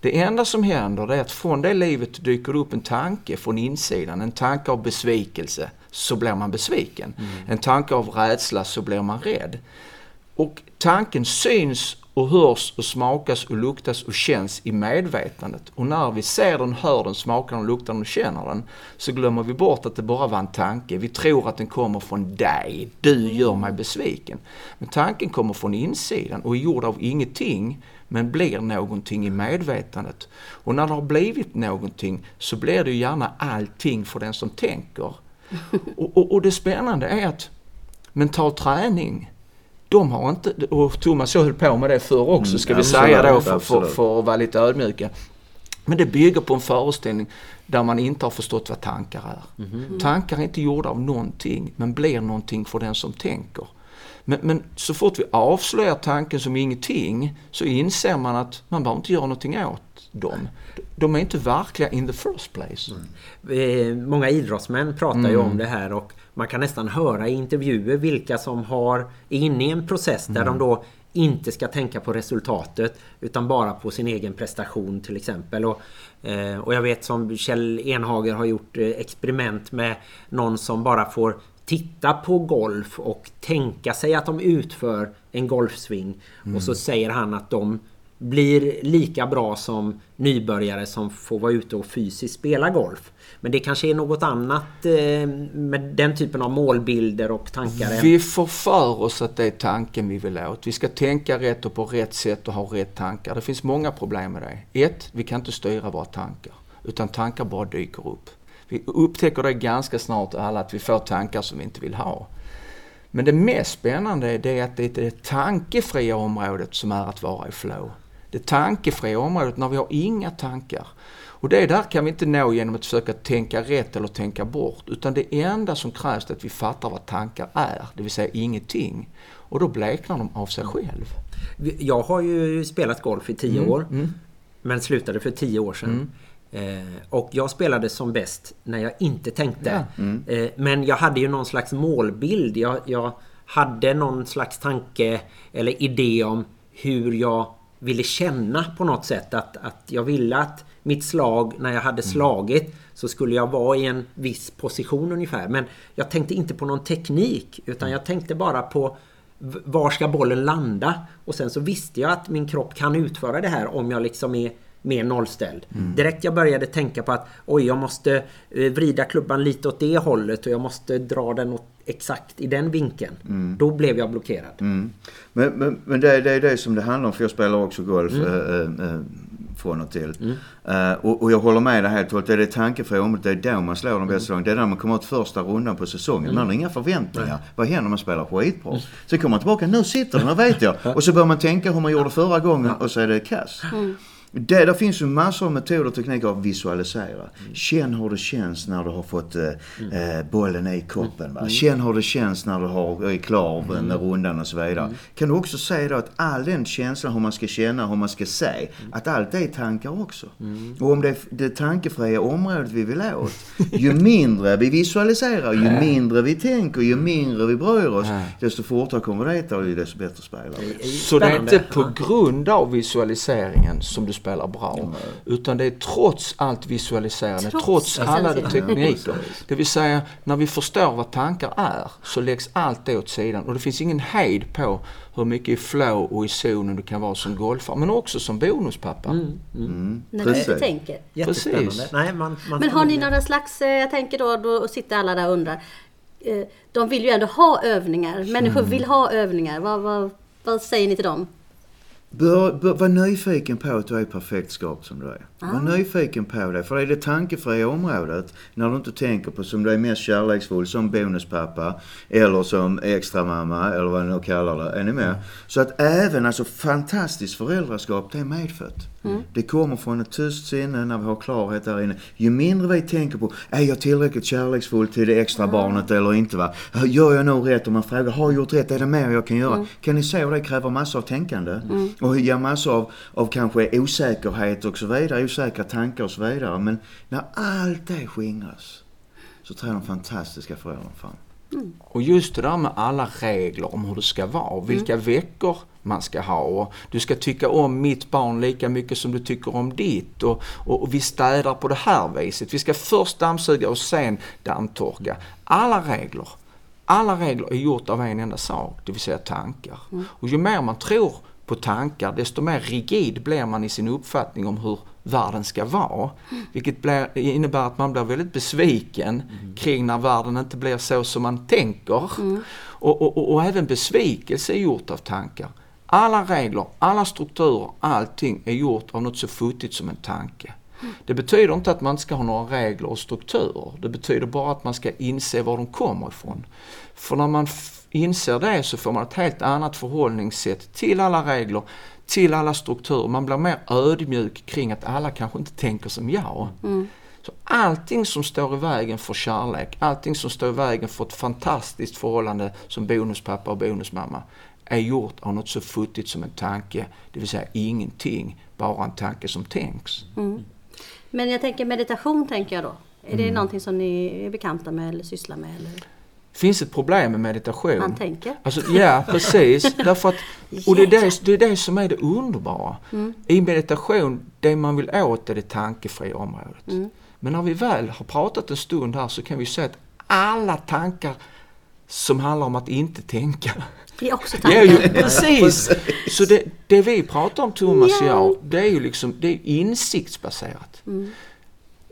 Det enda som händer det är att från det livet dyker det upp en tanke från insidan, en tanke av besvikelse, så blir man besviken. En tanke av rädsla så blir man rädd. Och tanken syns och hörs och smakas och luktas och känns i medvetandet. Och när vi ser den, hör den, smakar den, luktar den och känner den så glömmer vi bort att det bara var en tanke. Vi tror att den kommer från dig. Du gör mig besviken. Men tanken kommer från insidan och är gjord av ingenting men blir någonting i medvetandet. Och när det har blivit någonting så blir det gärna allting för den som tänker. <laughs> Och, och, och det spännande är att mental träning de har inte, och Thomas jag höll på med det förr också ska vi säga då för, för, för att vara lite ödmjuka. Men det bygger på en föreställning där man inte har förstått vad tankar är. Tankar är inte gjorda av någonting men blir någonting för den som tänker. Men, men så fort vi avslöjar tanken som ingenting så inser man att man behöver inte göra någonting åt dem. De är inte verkliga in the first place. Eh, Många idrottsmän pratar ju om det här och man kan nästan höra i intervjuer vilka som har, är inne i en process där de då inte ska tänka på resultatet utan bara på sin egen prestation till exempel. Och, eh, och jag vet som Kjell Enhager har gjort eh, experiment med någon som bara får titta på golf och tänka sig att de utför en golfsving. Och så säger han att de blir lika bra som nybörjare som får vara ute och fysiskt spela golf. Men det kanske är något annat eh, med den typen av målbilder och tankar. Vi får för oss att det är tanken vi vill åt. Vi ska tänka rätt och på rätt sätt och ha rätt tankar. Det finns många problem med det. Ett, vi kan inte styra våra tankar. Utan tankar bara dyker upp. Vi upptäcker det ganska snart alla att vi får tankar som vi inte vill ha. Men det mest spännande det är att det är det tankefria området som är att vara i flow. Det tankefria området när vi har inga tankar. Och det där kan vi inte nå genom att försöka tänka rätt eller tänka bort. Utan det enda som krävs är att vi fattar vad tankar är, det vill säga ingenting. Och då bleknar de av sig själv. Jag har ju spelat golf i tio år. Men slutade för tio år sedan. Eh, och jag spelade som bäst när jag inte tänkte. Eh, men jag hade ju någon slags målbild. Jag, jag hade någon slags tanke eller idé om hur jag ville känna på något sätt. Att, att jag ville att mitt slag, när jag hade slagit, så skulle jag vara i en viss position ungefär. Men jag tänkte inte på någon teknik. Utan jag tänkte bara på var ska bollen landa? Och sen så visste jag att min kropp kan utföra det här om jag liksom är mer nollställd. Direkt jag började tänka på att oj, jag måste eh, vrida klubban lite åt det hållet och jag måste dra den åt exakt i den vinkeln. Då blev jag blockerad. Men, men, men det, är- det är det som det handlar om, för jag spelar också golf Mm. eh, eh, från och till. Eh, och, och jag håller med dig helt och hållet. Det är det tankefria området, det är då man slår de bästa slagen. Det är när man kommer ut första rundan på säsongen. Man har inga förväntningar. Vad händer om man spelar skitbra? Sen kommer man tillbaka, nu sitter den, nu vet jag. <laughs> Och så börjar man tänka hur man gjorde förra gången och så är det kass. Det, där finns ju massor av metoder och tekniker att visualisera. Känn hur det känns när du har fått eh, eh, bollen i koppen. Va? Känn hur det känns när du har, är klar med rundan och så vidare. Kan du också säga då att all den känslan, hur man ska känna, hur man ska se, att allt det är tankar också. Och om det är det tankefria området vi vill åt, ju mindre vi visualiserar, ju <laughs> mindre vi tänker, ju mindre vi bryr oss, desto fortare kommer vi dit och desto bättre spelare. Så det är inte på grund av visualiseringen som du spelar bra. Utan det är trots allt visualiserande, Trots trots, alla de tekniker. Det vill säga, när vi förstår vad tankar är så läggs allt det åt sidan. Och det finns ingen hejd på hur mycket i flow och i zonen du kan vara som golfare. Men också som bonuspappa. När du Precis. inte tänker. Precis. Nej, man, man Men har ni några slags, eh, jag tänker då, då sitter alla där och undrar. eh, De vill ju ändå ha övningar. Människor vill ha övningar. Vad, vad, vad säger ni till dem? Bör, bör, var nyfiken på att du är perfekt skapt som du är. Var nyfiken på det. För det är det tankefria området när du inte tänker på som du är mest kärleksfull som bonuspappa eller som extra mamma eller vad ni nu kallar det. Är ni med? Så att även alltså fantastiskt föräldraskap det är medfött. Det kommer från ett tyst sinne när vi har klarhet där inne. Ju mindre vi tänker på, är jag tillräckligt kärleksfull till det extra barnet eller inte va? Gör jag nog rätt? Och man frågar, har jag gjort rätt? Är det mer jag kan göra? Kan ni se hur det kräver massor av tänkande? Och ger massor av, av kanske osäkerhet och så vidare, osäkra tankar och så vidare. Men när allt det skingras så träder de fantastiska föräldrarna fram. Och just det där med alla regler om hur det ska vara, vilka veckor man ska ha och du ska tycka om mitt barn lika mycket som du tycker om ditt och, och, och vi städar på det här viset. Vi ska först dammsuga och sen dammtorka. Alla regler, alla regler är gjort av en enda sak, det vill säga tankar. Och ju mer man tror på tankar, desto mer rigid blir man i sin uppfattning om hur världen ska vara. Vilket blir, innebär att man blir väldigt besviken kring när världen inte blir så som man tänker. Och, och, och, och även besvikelse är gjort av tankar. Alla regler, alla strukturer, allting är gjort av något så futtigt som en tanke. Det betyder inte att man inte ska ha några regler och strukturer. Det betyder bara att man ska inse var de kommer ifrån. För när man inser det så får man ett helt annat förhållningssätt till alla regler, till alla strukturer. Man blir mer ödmjuk kring att alla kanske inte tänker som jag. Så allting som står i vägen för kärlek, allting som står i vägen för ett fantastiskt förhållande som bonuspappa och bonusmamma är gjort av något så futtigt som en tanke, det vill säga ingenting, bara en tanke som tänks. Men jag tänker meditation tänker jag då. Är Mm. det någonting som ni är bekanta med eller sysslar med? Eller? Finns ett problem med meditation? Man tänker. Alltså, ja, <laughs> precis. Därför att, och det är det, det är det som är det underbara. I meditation, det man vill åt är det tankefria området. Men när vi väl har pratat en stund här så kan vi se att alla tankar som handlar om att inte tänka. Det är också Det är tankar. ju <laughs> precis! Så det, det vi pratar om Thomas och Ja. jag, det är ju liksom det är insiktsbaserat.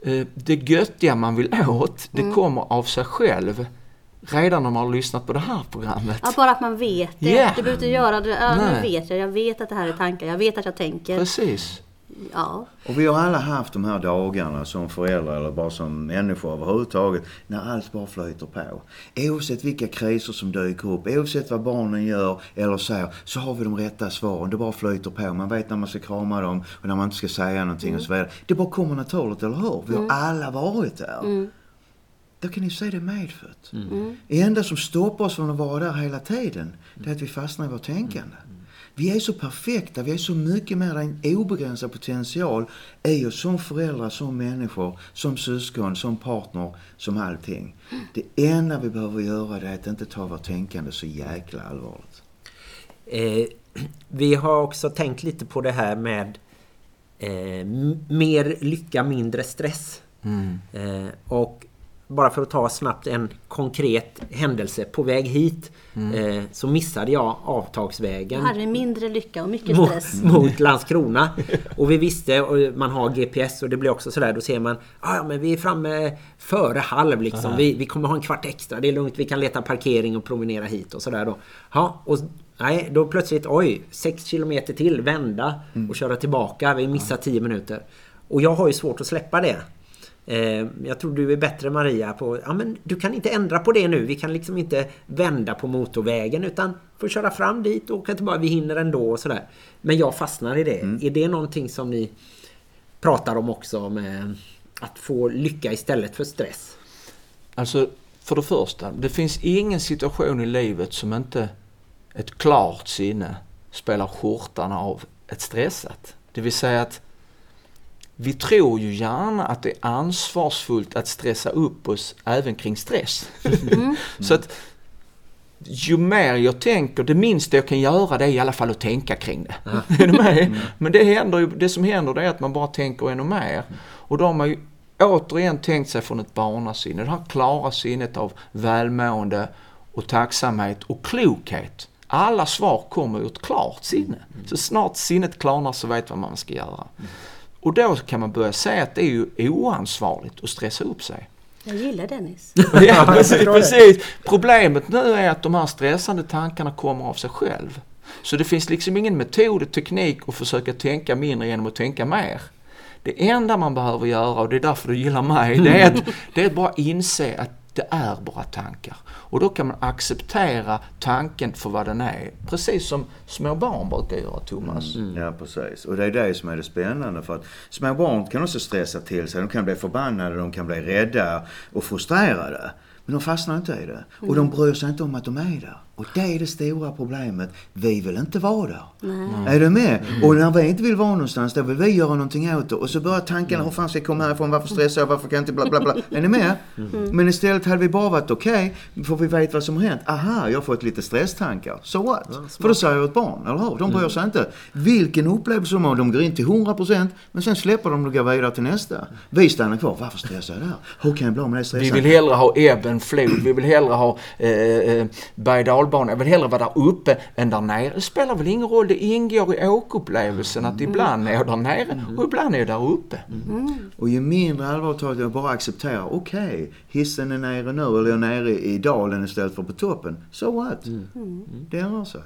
Eh, Det göttiga man vill åt, det kommer av sig själv redan när man har lyssnat på det här programmet. Ja, bara att man vet det. Ja. Du behöver inte göra det. Ja, nu vet jag. Jag vet att det här är tankar. Jag vet att jag tänker. Precis. Ja. Och vi har alla haft de här dagarna som föräldrar eller bara som människor överhuvudtaget när allt bara flyter på. Oavsett vilka kriser som dyker upp, oavsett vad barnen gör eller säger så har vi de rätta svaren. Det bara flyter på. Man vet när man ska krama dem och när man inte ska säga någonting och så vidare. Det bara kommer naturligt, eller hur? Vi har alla varit där. Då kan ni se det medfött. Det enda som stoppar oss från att vara där hela tiden, det är att vi fastnar i vårt tänkande. Vi är så perfekta, vi är så mycket mer en obegränsad potential i oss som föräldrar, som människor, som syskon, som partner, som allting. Det enda vi behöver göra det är att inte ta vårt tänkande så jäkla allvarligt. Eh, vi har också tänkt lite på det här med eh, mer lycka, mindre stress. Eh, och bara för att ta snabbt en konkret händelse. På väg hit eh, så missade jag avtagsvägen Här är mindre lycka och mycket mot, stress. mot Landskrona. Och vi visste, och man har GPS och det blir också sådär, då ser man "Ah, ja men vi är framme före halv liksom. Vi, vi kommer ha en kvart extra, det är lugnt, vi kan leta parkering och promenera hit och sådär då. Ja, och nej, då plötsligt, oj, sex kilometer till, vända och köra tillbaka, vi missar tio minuter. Och jag har ju svårt att släppa det. Eh, Jag tror du är bättre Maria på, ja men du kan inte ändra på det nu. Vi kan liksom inte vända på motorvägen utan får köra fram dit och åka tillbaka. Vi hinner ändå och sådär. Men jag fastnar i det. Är det någonting som ni pratar om också med att få lycka istället för stress? Alltså, för det första, det finns ingen situation i livet som inte ett klart sinne spelar skjortan av ett stressat. Det vill säga att vi tror ju gärna att det är ansvarsfullt att stressa upp oss även kring stress. <laughs> Så att ju mer jag tänker, det minsta jag kan göra det är i alla fall att tänka kring det. <laughs> är du med? Men det, händer det som händer det är att man bara tänker ännu mer. Och då har man ju återigen tänkt sig från ett barnasinne. Det här klara sinnet av välmående och tacksamhet och klokhet. Alla svar kommer ur ett klart sinne. Så snart sinnet klarnar så vet man vad man ska göra. Och då kan man börja säga att det är ju oansvarigt att stressa upp sig. Jag gillar Dennis. <laughs> Ja, precis, precis. Problemet nu är att de här stressande tankarna kommer av sig själv. Så det finns liksom ingen metod och teknik att försöka tänka mindre genom att tänka mer. Det enda man behöver göra, och det är därför du gillar mig, det är att, <laughs> det är att bara inse att det är bara tankar. Och då kan man acceptera tanken för vad den är. Precis som små barn brukar göra, Thomas. Ja, precis. Och det är det som är det spännande. För att små barn kan också stressa till sig. De kan bli förbannade, de kan bli rädda och frustrerade. Men de fastnar inte i det. Och de bryr sig inte om att de är där. Och det är det stora problemet. Vi vill inte vara där. Är du med? Och när vi inte vill vara någonstans, då vill vi göra någonting åt det. Och så börjar tankarna, hur fan ska jag komma härifrån? Varför stressar jag? Varför kan jag inte bla bla bla? Är ni med? Men istället hade vi bara varit okej, för vi vet vad som har hänt. Aha, jag har fått lite stresstankar. So what? för då säger jag ett barn, eller hur? De bryr sig inte. Vilken upplevelse de har. De går in till 100% men sen släpper de och går vidare till nästa. Vi stannar kvar. Varför stressar jag där? Hur kan jag bli av med det Vi stressen? vill hellre ha ebb än flod. Vi vill hellre ha eh, eh, berg dalbana. Jag vill hellre vara där uppe än där nere. Det spelar väl ingen roll. Det ingår i åkupplevelsen att ibland är jag där nere och ibland är jag där uppe. Och ju mindre allvarligt tar jag bara accepterar, okej, hissen är nere nu eller jag är nere i dalen istället för på toppen. So what? Det ändrar sig.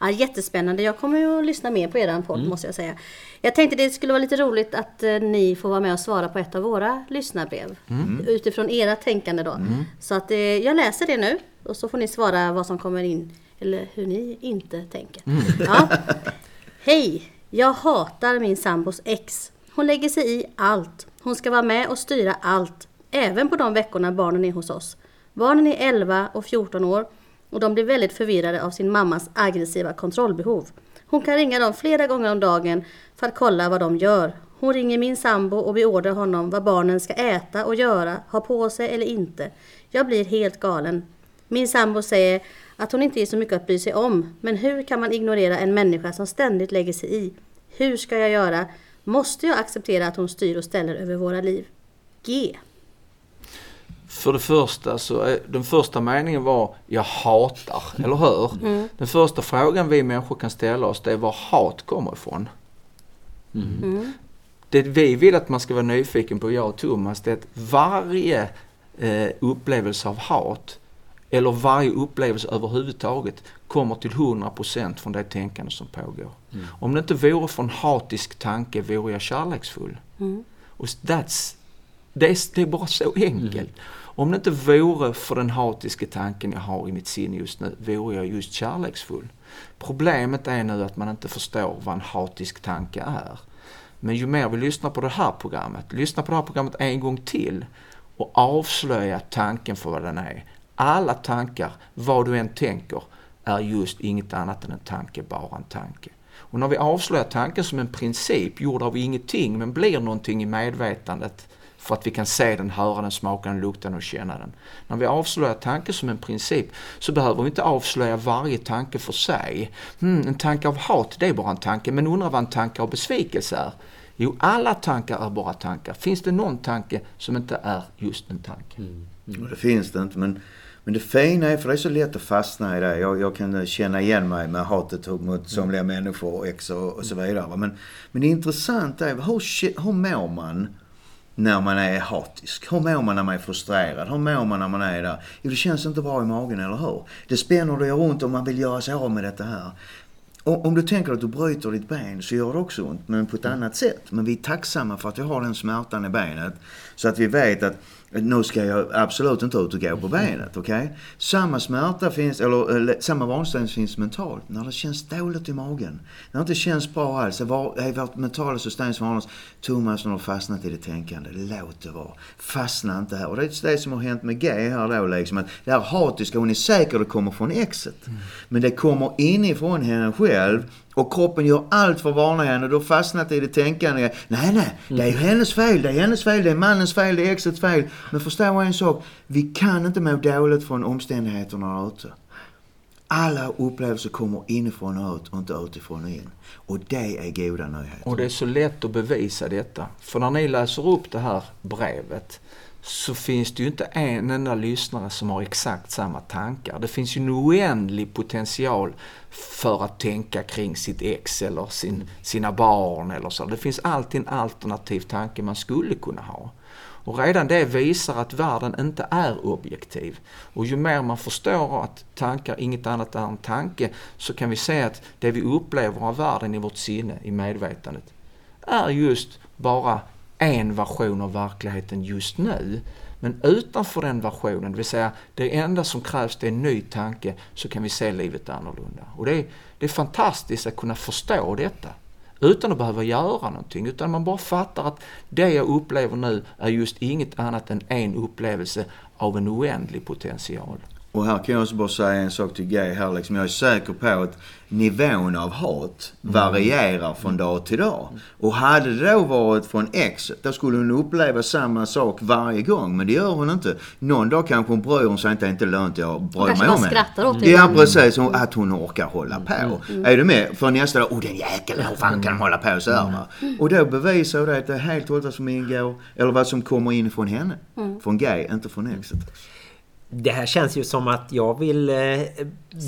Ja, jättespännande. Jag kommer ju att lyssna mer på er podd måste jag säga. Jag tänkte det skulle vara lite roligt att eh, ni får vara med och svara på ett av våra lyssnarbrev. Utifrån era tänkande då. Så att eh, jag läser det nu och så får ni svara vad som kommer in. Eller hur ni inte tänker. Ja. Hej! Jag hatar min sambos ex. Hon lägger sig i allt. Hon ska vara med och styra allt. Även på de veckorna barnen är hos oss. Barnen är 11 och 14 år och de blir väldigt förvirrade av sin mammas aggressiva kontrollbehov. Hon kan ringa dem flera gånger om dagen för att kolla vad de gör. Hon ringer min sambo och beordrar honom vad barnen ska äta och göra, ha på sig eller inte. Jag blir helt galen. Min sambo säger att hon inte är så mycket att bry sig om. Men hur kan man ignorera en människa som ständigt lägger sig i? Hur ska jag göra? Måste jag acceptera att hon styr och ställer över våra liv? G. För det första så den första meningen var jag hatar, eller hur? Den första frågan vi människor kan ställa oss det är var hat kommer ifrån. Det vi vill att man ska vara nyfiken på, jag och Thomas, det är att varje eh, upplevelse av hat eller varje upplevelse överhuvudtaget kommer till 100% från det tänkande som pågår. Om det inte vore från hatisk tanke vore jag kärleksfull. Och that's, det, är, det är bara så enkelt. Om det inte vore för den hatiska tanken jag har i mitt sinne just nu vore jag just kärleksfull. Problemet är nu att man inte förstår vad en hatisk tanke är. Men ju mer vi lyssnar på det här programmet, lyssna på det här programmet en gång till och avslöja tanken för vad den är. Alla tankar, vad du än tänker, är just inget annat än en tanke, bara en tanke. Och när vi avslöjar tanken som en princip, gjord av ingenting, men blir någonting i medvetandet för att vi kan se den, höra den, smaka den, lukta den och känna den. När vi avslöjar tanken som en princip så behöver vi inte avslöja varje tanke för sig. Hmm, en tanke av hat, det är bara en tanke, men undrar vad en tanke av besvikelse är? Jo, alla tankar är bara tankar. Finns det någon tanke som inte är just en tanke? Och det finns det inte. Men, men det fina är, för det är så lätt att fastna i det. Jag, jag kan känna igen mig med hatet mot somliga människor och ex och, och så vidare. Men, men det intressanta är, hur, hur mår man när man är hatisk? Hur mår man när man är frustrerad? Hur mår man när man är där? Jo, det känns inte bra i magen, eller hur? Det spänner och gör ont om man vill göra sig av med detta här. Och om du tänker att du bryter ditt ben så gör det också ont, men på ett annat sätt. Men vi är tacksamma för att vi har den smärtan i benet. Så att vi vet att nu ska jag absolut inte ut och gå på benet, okej? Samma smärta finns, eller, eller samma vanställning finns mentalt. När det känns dåligt i magen. När det inte känns bra alls. Var, är vårt mentala system som varnar oss. Thomas, har du fastnat i det tänkande. Låt det vara. Fastna inte här. Och det är det som har hänt med G här då liksom. Att det här hatiska, hon är säker det kommer från exet. Men det kommer inifrån henne själv. Och kroppen gör allt för att varna henne. Du har fastnat i det tänkande. Nej, nej. Det är ju hennes fel. Det är hennes fel. Det är mannens fel. Det är exets fel. Men förstå en sak. Vi kan inte må dåligt från omständigheterna där ute. Alla upplevelser kommer inifrån och ut och inte utifrån och in. Och det är goda nyheter. Och det är så lätt att bevisa detta. För när ni läser upp det här brevet så finns det ju inte en enda lyssnare som har exakt samma tankar. Det finns ju en oändlig potential för att tänka kring sitt ex eller sin, sina barn eller så. Det finns alltid en alternativ tanke man skulle kunna ha. Och redan det visar att världen inte är objektiv. Och ju mer man förstår att tankar inget annat är än tanke så kan vi se att det vi upplever av världen i vårt sinne, i medvetandet, är just bara en version av verkligheten just nu. Men utanför den versionen, det vill säga det enda som krävs det är en ny tanke, så kan vi se livet annorlunda. Och det är, det är fantastiskt att kunna förstå detta. Utan att behöva göra någonting, utan man bara fattar att det jag upplever nu är just inget annat än en upplevelse av en oändlig potential. Och här kan jag också bara säga en sak till Gay här liksom. Jag är säker på att nivån av hat varierar från dag till dag. Och hade det då varit från exet, då skulle hon uppleva samma sak varje gång. Men det gör hon inte. Någon dag kanske hon bryr hon sig inte, inte lönt jag bryr mig om henne. det Ja precis, att hon orkar hålla på. Är du med? För nästa dag, oh den jäkeln, hur fan kan de hålla på så här va? Och då bevisar det att det är helt och hållet vad som ingår, eller vad som kommer in från henne. Från Gay, inte från exet. Det här känns ju som att jag vill eh,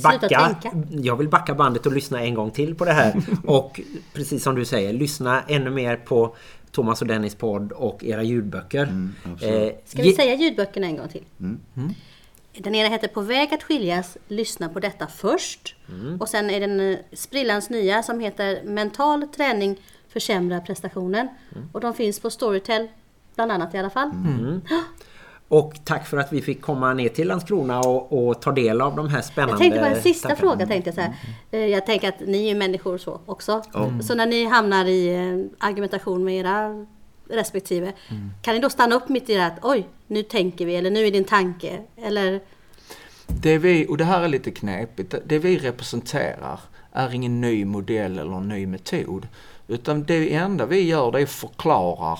backa, jag vill backa bandet och lyssna en gång till på det här. <laughs> Och precis som du säger, lyssna ännu mer på Thomas och Dennis podd och era ljudböcker. eh, Ska vi säga ljudböckerna en gång till? Den ena heter På väg att skiljas, lyssna på detta först. Och sen är den eh, sprillans nya som heter Mental träning försämrar prestationen. Och de finns på Storytel bland annat i alla fall. Och tack för att vi fick komma ner till Landskrona och, och ta del av de här spännande... Jag tänkte på en sista tankarna. fråga. Tänkte jag, så här. Eh, jag tänker att ni är människor så också. Så när ni hamnar i eh, argumentation med era respektive. Kan ni då stanna upp mitt i det här att oj, nu tänker vi eller nu är din tanke. Eller Det vi, och det här är lite knepigt, det vi representerar är ingen ny modell eller en ny metod. Utan det enda vi gör det är förklarar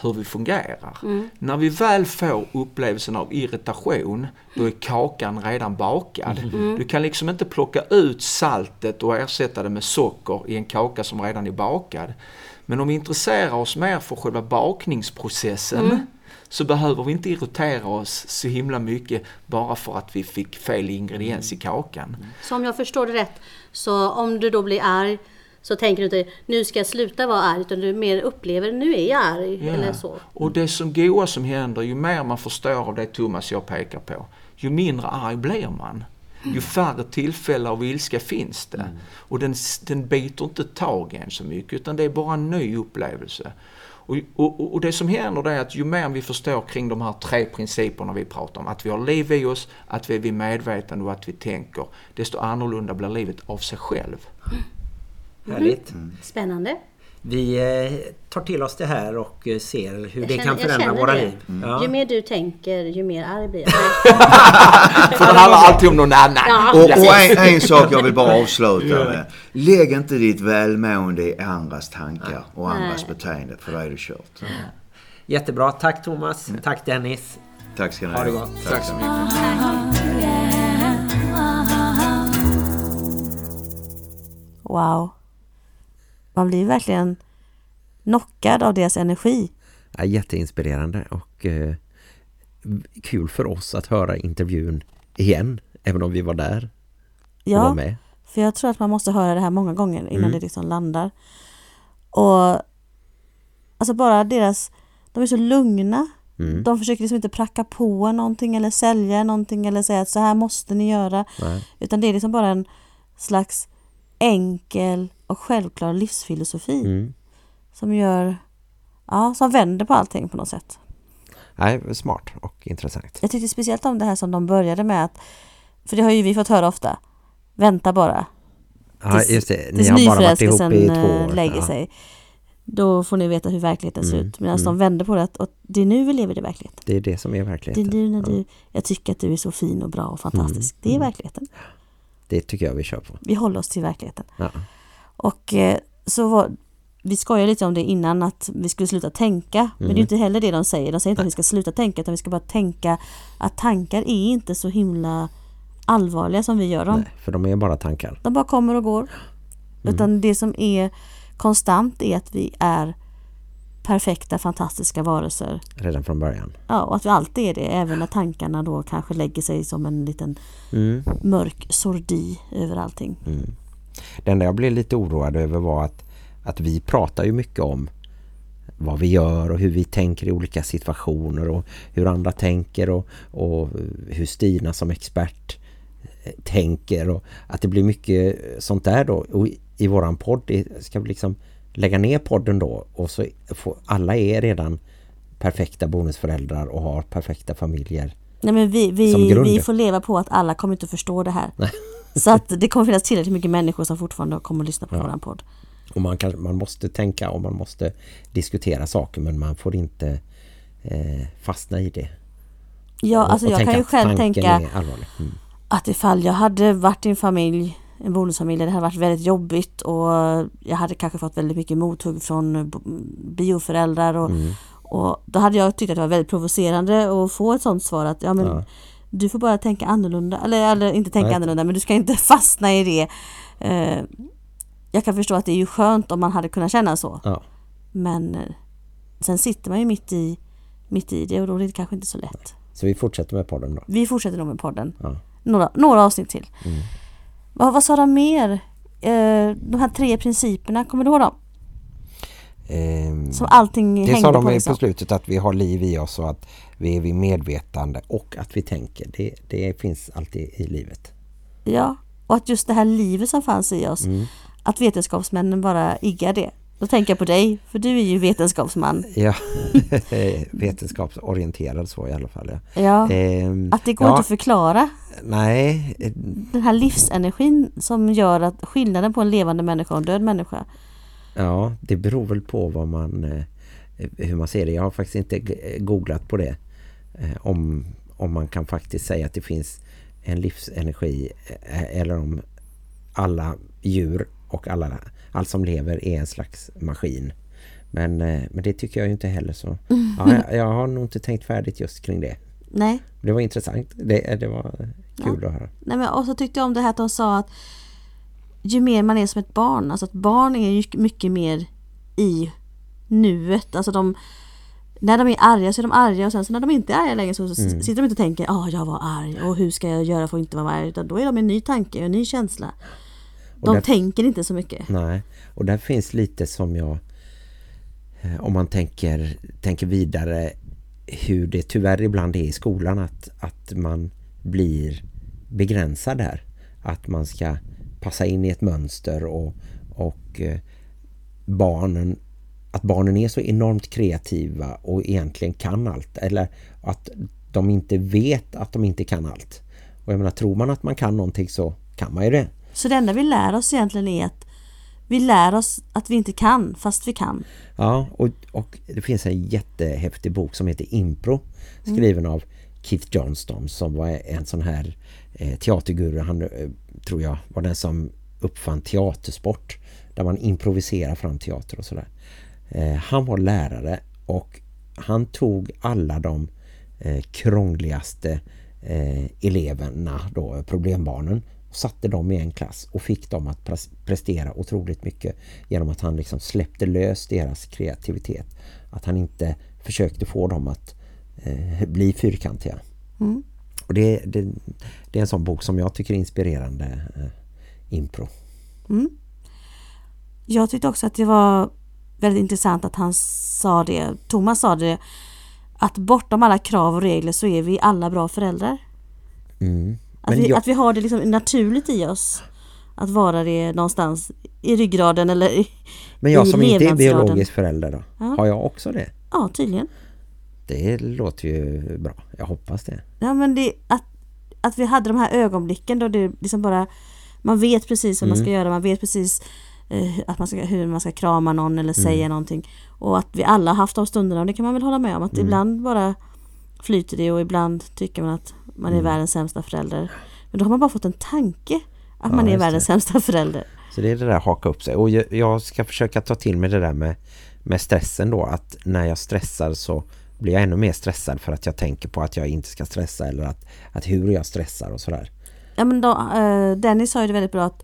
hur vi fungerar. När vi väl får upplevelsen av irritation, då är kakan redan bakad. Du kan liksom inte plocka ut saltet och ersätta det med socker i en kaka som redan är bakad. Men om vi intresserar oss mer för själva bakningsprocessen så behöver vi inte irritera oss så himla mycket bara för att vi fick fel ingrediens i kakan. så om jag förstår det rätt. Så om du då blir arg så tänker du inte nu ska jag sluta vara arg. Utan du mer upplever nu är jag arg. Ja. Eller så. Och det som goa som händer, ju mer man förstår av det Thomas jag pekar på, ju mindre arg blir man. Ju färre tillfällen av ilska finns det. Och den, den biter inte tag en så mycket, utan det är bara en ny upplevelse. Och, och, och det som händer det är att ju mer vi förstår kring de här tre principerna vi pratar om, att vi har liv i oss, att vi är vid medvetande och att vi tänker, desto annorlunda blir livet av sig själv. Härligt. Spännande. Vi eh, tar till oss det här och eh, ser hur Jag det känner- kan förändra våra det. liv. Ja. Ju mer du tänker, ju mer arg blir jag. <laughs> För det handlar alltid om någon annan. Ja. Och, och en, en sak jag vill bara avsluta med. Lägg inte ditt välmående i andras tankar och andras beteende för då är det kört. Jättebra. Tack Thomas. Tack Dennis. Tack ska ni Ha det ha. gott. Tack så mycket. Wow. Man blir verkligen knockad av deras energi. Ja, jätteinspirerande och eh, kul för oss att höra intervjun igen, även om vi var där och var Ja, med. för jag tror att man måste höra det här många gånger innan Mm. det liksom landar. Och alltså bara deras, de är så lugna. Mm. De försöker liksom inte pracka på någonting eller sälja någonting eller säga att så här måste ni göra. Nej. Utan det är liksom bara en slags enkel och självklar livsfilosofi Mm. som gör, ja, som vänder på allting på något sätt. Nej, smart och intressant. Jag tyckte speciellt om det här som de började med att, för det har ju vi fått höra ofta, vänta bara. Ja, just det. Ni har bara varit ihop i två eh, år. lägger Ja. sig. Då får ni veta hur verkligheten ser Mm, ut. Medan mm. de vände på det att och det är nu vi lever i verkligheten. Det är det som är Det är verkligheten. nu när Ja, du, jag tycker att du är så fin och bra och fantastisk. Mm, Det är mm. verkligheten. det tycker jag vi kör på. Vi håller oss till verkligheten. Ja. Och eh, så var, vi skojade lite om det innan att vi skulle sluta tänka. Men det är Mm. inte heller det de säger. De säger inte att vi ska sluta tänka utan vi ska bara tänka att tankar är inte så himla allvarliga som vi gör dem. Nej, för de är bara tankar. De bara kommer och går. Mm. Utan det som är konstant är att vi är perfekta, fantastiska varelser. Redan från början. Ja, och att vi alltid är det, även när tankarna då kanske lägger sig som en liten Mm. mörk sordi över allting. Det enda jag blev lite oroad över var att, att vi pratar ju mycket om vad vi gör och hur vi tänker i olika situationer och hur andra tänker och, och hur Stina som expert eh, tänker och att det blir mycket sånt där då och i, våran podd ska vi liksom lägga ner podden då och så får alla är redan perfekta bonusföräldrar och har perfekta familjer. Nej men vi, vi, vi får leva på att alla kommer inte att förstå det här. <laughs> Så att det kommer finnas tillräckligt mycket människor som fortfarande kommer att lyssna på Ja. våran podd. Och man, kan, man måste tänka och man måste diskutera saker men man får inte eh, fastna i det. Ja, Och- alltså och jag kan ju själv tänka. Mm. att ifall jag hade varit i en familj, en bonusfamilj, det hade varit väldigt jobbigt och jag hade kanske fått väldigt mycket mothugg från bioföräldrar och, Mm. och då hade jag tyckt att det var väldigt provocerande att få ett sånt svar att ja men Ja. Du får bara tänka annorlunda, eller, eller inte tänka Nej. annorlunda men du ska inte <laughs> fastna i det. Eh, jag kan förstå att det är ju skönt om man hade kunnat känna så. Ja. Men eh, sen sitter man ju mitt i, mitt i det och då är det kanske inte så lätt. Så vi fortsätter med podden då. Vi fortsätter nog med podden. Ja. Några, några avsnitt till. Mm. Vad, vad sa de mer? Eh, de här tre principerna, kommer du ihåg dem? Ehm, Som allting det hängde sa på de ju liksom. på slutet att vi har liv i oss och att vi är vid medvetande och att vi tänker. Det, det finns alltid i livet. Ja, och att just det här livet som fanns i oss, Mm. att vetenskapsmännen bara iggar det. Då tänker jag på dig, för du är ju vetenskapsman. Ja, <laughs> <laughs> vetenskapsorienterad så i alla fall. Ja. Ja, Ehm, att det går ja, inte att förklara Nej, eh, den här livsenergin som gör att skillnaden på en levande människa och en död människa. ja, det beror väl på vad man, eh, hur man ser det. Jag har faktiskt inte googlat på det. Eh, om, om man kan faktiskt säga att det finns en livsenergi eh, eller om alla djur och alla, allt som lever är en slags maskin. Men, eh, men det tycker jag ju inte heller så. Ja, jag, <laughs> jag har nog inte tänkt färdigt just kring det. Nej, Det var intressant. Det, det var kul att höra. Nej, men och så tyckte jag om det här att de sa att ju mer man är som ett barn, alltså ett barn är ju mycket mer i nuet. Alltså de, när de är arga så är de arga och sen så när de inte är arga längre så s- sitter de inte och tänker ja jag var arg och hur ska jag göra för att inte vara arg utan då är de en ny tanke, en ny känsla. De där- tänker inte så mycket. Nej, och där finns lite som jag eh, om man tänker, tänker vidare hur det tyvärr ibland är i skolan att, att man blir begränsad där. Att man ska passa in i ett mönster och, och eh, barnen att barnen är så enormt kreativa och egentligen kan allt. Eller att de inte vet att de inte kan allt. Och jag menar, tror man att man kan någonting så kan man ju det. Så det enda vi lär oss egentligen är att vi lär oss att vi inte kan fast vi kan. Ja, och, och det finns en jättehäftig bok som heter Impro skriven av Keith Johnston som var en sån här eh, teaterguru. Han eh, tror jag var den som uppfann teatersport där man improviserar fram teater och sådär. Eh, han var lärare och han tog alla de eh, krångligaste eh, eleverna, då, problembarnen och satte dem i en klass och fick dem att pres- prestera otroligt mycket genom att han liksom släppte lös deras kreativitet. Att han inte försökte få dem att eh, bli fyrkantiga. Och det, det, det är en sån bok som jag tycker är inspirerande eh, impro. Jag tyckte också att det var väldigt intressant att han sa det, Thomas sa det, att bortom alla krav och regler så är vi alla bra föräldrar. Mm. Att, vi, jag- att vi har det liksom naturligt i oss. Att vara det någonstans i ryggraden eller i, Men jag i som inte är biologisk förälder då, Ja. har jag också det? Ja, tydligen. Det låter ju bra. Jag hoppas det. Ja, men det, att, att vi hade de här ögonblicken då det liksom bara man vet precis vad man Mm. ska göra, man vet precis att man ska, hur man ska krama någon Mm. eller säga någonting. Och att vi alla har haft de stunderna och det kan man väl hålla med om att Mm. ibland bara flyter det och ibland tycker man att man Mm. är världens sämsta förälder. Men då har man bara fått en tanke att man är världens sämsta förälder. Så det är det där haka upp sig. Och jag, jag ska försöka ta till mig det där med, med stressen då. Att när jag stressar så blir jag ännu mer stressad för att jag tänker på att jag inte ska stressa eller att, att hur jag stressar och sådär. Ja men då, eh, Dennis sa ju det väldigt bra att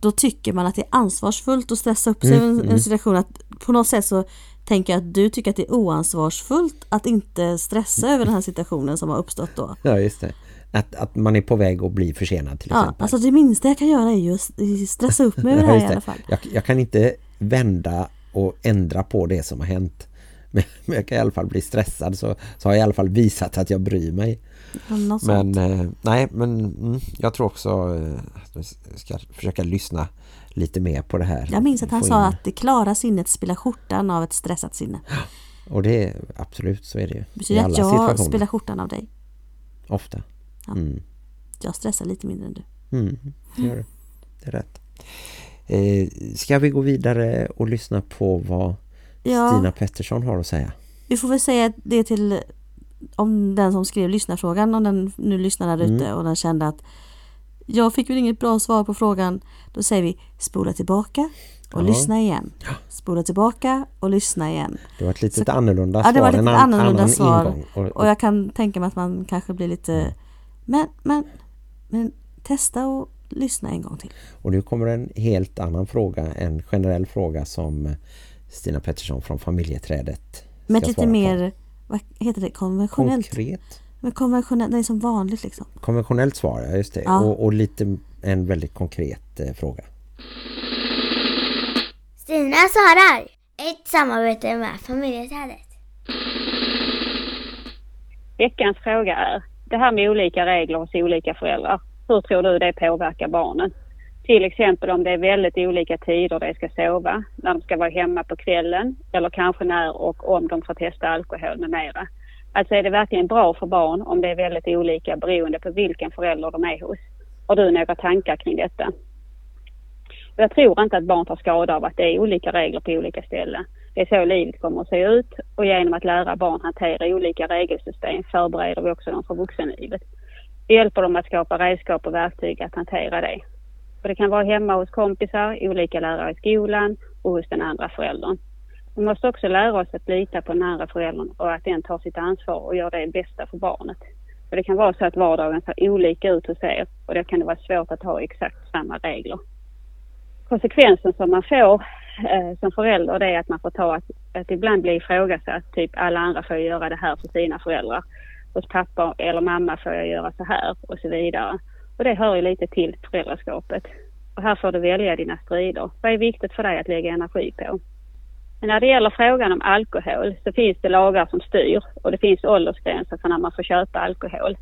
då tycker man att det är ansvarsfullt att stressa upp sig Mm, en, en situation att på något sätt så tänker jag att du tycker att det är oansvarsfullt att inte stressa över den här situationen som har uppstått då. Ja, just det. Att, att man är på väg att bli försenad till Ja, exempel. alltså det minsta jag kan göra är ju att stressa upp mig över <laughs> det Ja, här i det. alla fall. Jag, jag kan inte vända och ändra på det som har hänt. Men, <laughs> men jag kan i alla fall bli stressad så, så har jag i alla fall visat att jag bryr mig. Något sånt. Men eh, nej, men mm, jag tror också eh, att vi ska försöka lyssna lite mer på det här. Jag minns att han sa att det klara sinnet spelar skjortan av ett stressat sinne. <gasps> Och det är absolut så är det ju. Betyder att jag spelar skjortan av dig. Ofta. Ja. Mm. Jag stressar lite mindre än du. Mm, det gör det. Det är rätt. Eh, ska vi gå vidare och lyssna på vad Ja. Stina Pettersson har att säga? Vi får väl säga det till om den som skrev lyssnarfrågan, om den nu lyssnar där ute och den kände att jag fick väl inget bra svar på frågan. Då säger vi spola tillbaka och Ja. lyssna igen. Spola tillbaka och lyssna igen. Det var ett litet Så- annorlunda Ja, svar. det var lite en an- annorlunda svar. ingång. Och, Och jag kan tänka mig att man kanske blir lite men, men, men testa och lyssna en gång till. och nu kommer en helt annan fråga, en generell fråga som Stina Pettersson från familjeträdet Men lite svara på. Vad heter det, konventionellt? Konkret. Men konventionellt, det är som vanligt liksom. Konventionellt svar, ja just det. Ja. Och, och lite en väldigt konkret eh, fråga. Stina svarar. Ett samarbete med familjeträdet. Veckans fråga är, det här med olika regler hos olika föräldrar, hur tror du det påverkar barnen? Till exempel om det är väldigt olika tider de ska sova, när de ska vara hemma på kvällen eller kanske när och om de får testa alkohol med mera. Alltså är det verkligen bra för barn om det är väldigt olika beroende på vilken förälder de är hos. Har du några tankar kring detta? Och jag tror inte att barn tar skada av att det är olika regler på olika ställen. Det är så livet kommer att se ut och genom att lära barn hantera olika regelsystem förbereder vi också dem för vuxenlivet. Vi hjälper dem att skapa redskap och verktyg att hantera det. Och det kan vara hemma hos kompisar, olika lärare i skolan och hos den andra föräldern. Vi måste också lära oss att lita på den andra föräldern och att den tar sitt ansvar och gör det bästa för barnet. För det kan vara så att vardagen ser olika ut hos er och då kan det vara svårt att ha exakt samma regler. Konsekvensen som man får eh, som förälder det är att man får ta att, att ibland bli ifrågasatt. Typ alla andra får göra det här för sina föräldrar. Hos pappa eller mamma får jag göra så här och så vidare. Och det hör ju lite till föräldraskapet. Och här får du välja dina strider. Vad är viktigt för dig att lägga energi på? Men när det gäller frågan om alkohol så finns det lagar som styr och det finns åldersgränser för när man får köpa alkohol.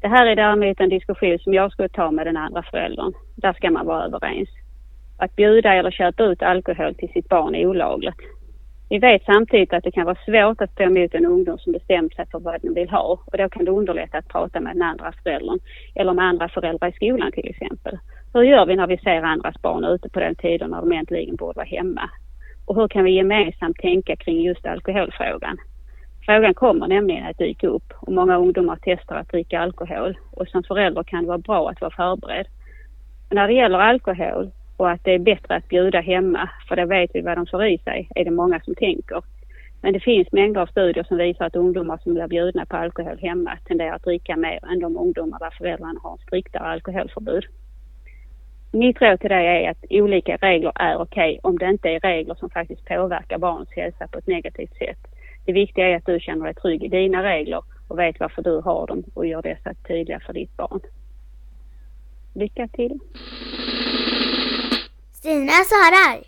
Det här är däremot en diskussion som jag skulle ta med den andra föräldern. Där ska man vara överens. Att bjuda eller köpa ut alkohol till sitt barn är olagligt. Vi vet samtidigt att det kan vara svårt att stå emot en ungdom som bestämt sig för vad den vill ha och då kan det underlätta att prata med den andra föräldern eller med andra föräldrar i skolan till exempel. Hur gör vi när vi ser andras barn ute på den tiden när de äntligen borde vara hemma? Och hur kan vi gemensamt tänka kring just alkoholfrågan? Frågan kommer nämligen att dyka upp och många ungdomar testar att dricka alkohol och som förälder kan det vara bra att vara förberedd. Men när det gäller alkohol och att det är bättre att bjuda hemma för då vet vi vad de får i sig, är det många som tänker. Men det finns mängder av studier som visar att ungdomar som blir bjudna på alkohol hemma tenderar att dricka mer än de ungdomar där föräldrarna har striktare alkoholförbud. Mitt råd till dig är att olika regler är okej okay, om det inte är regler som faktiskt påverkar barnets hälsa på ett negativt sätt. Det viktiga är att du känner dig trygg i dina regler och vet varför du har dem och gör dessa tydliga för ditt barn. Lycka till! Stina svarar.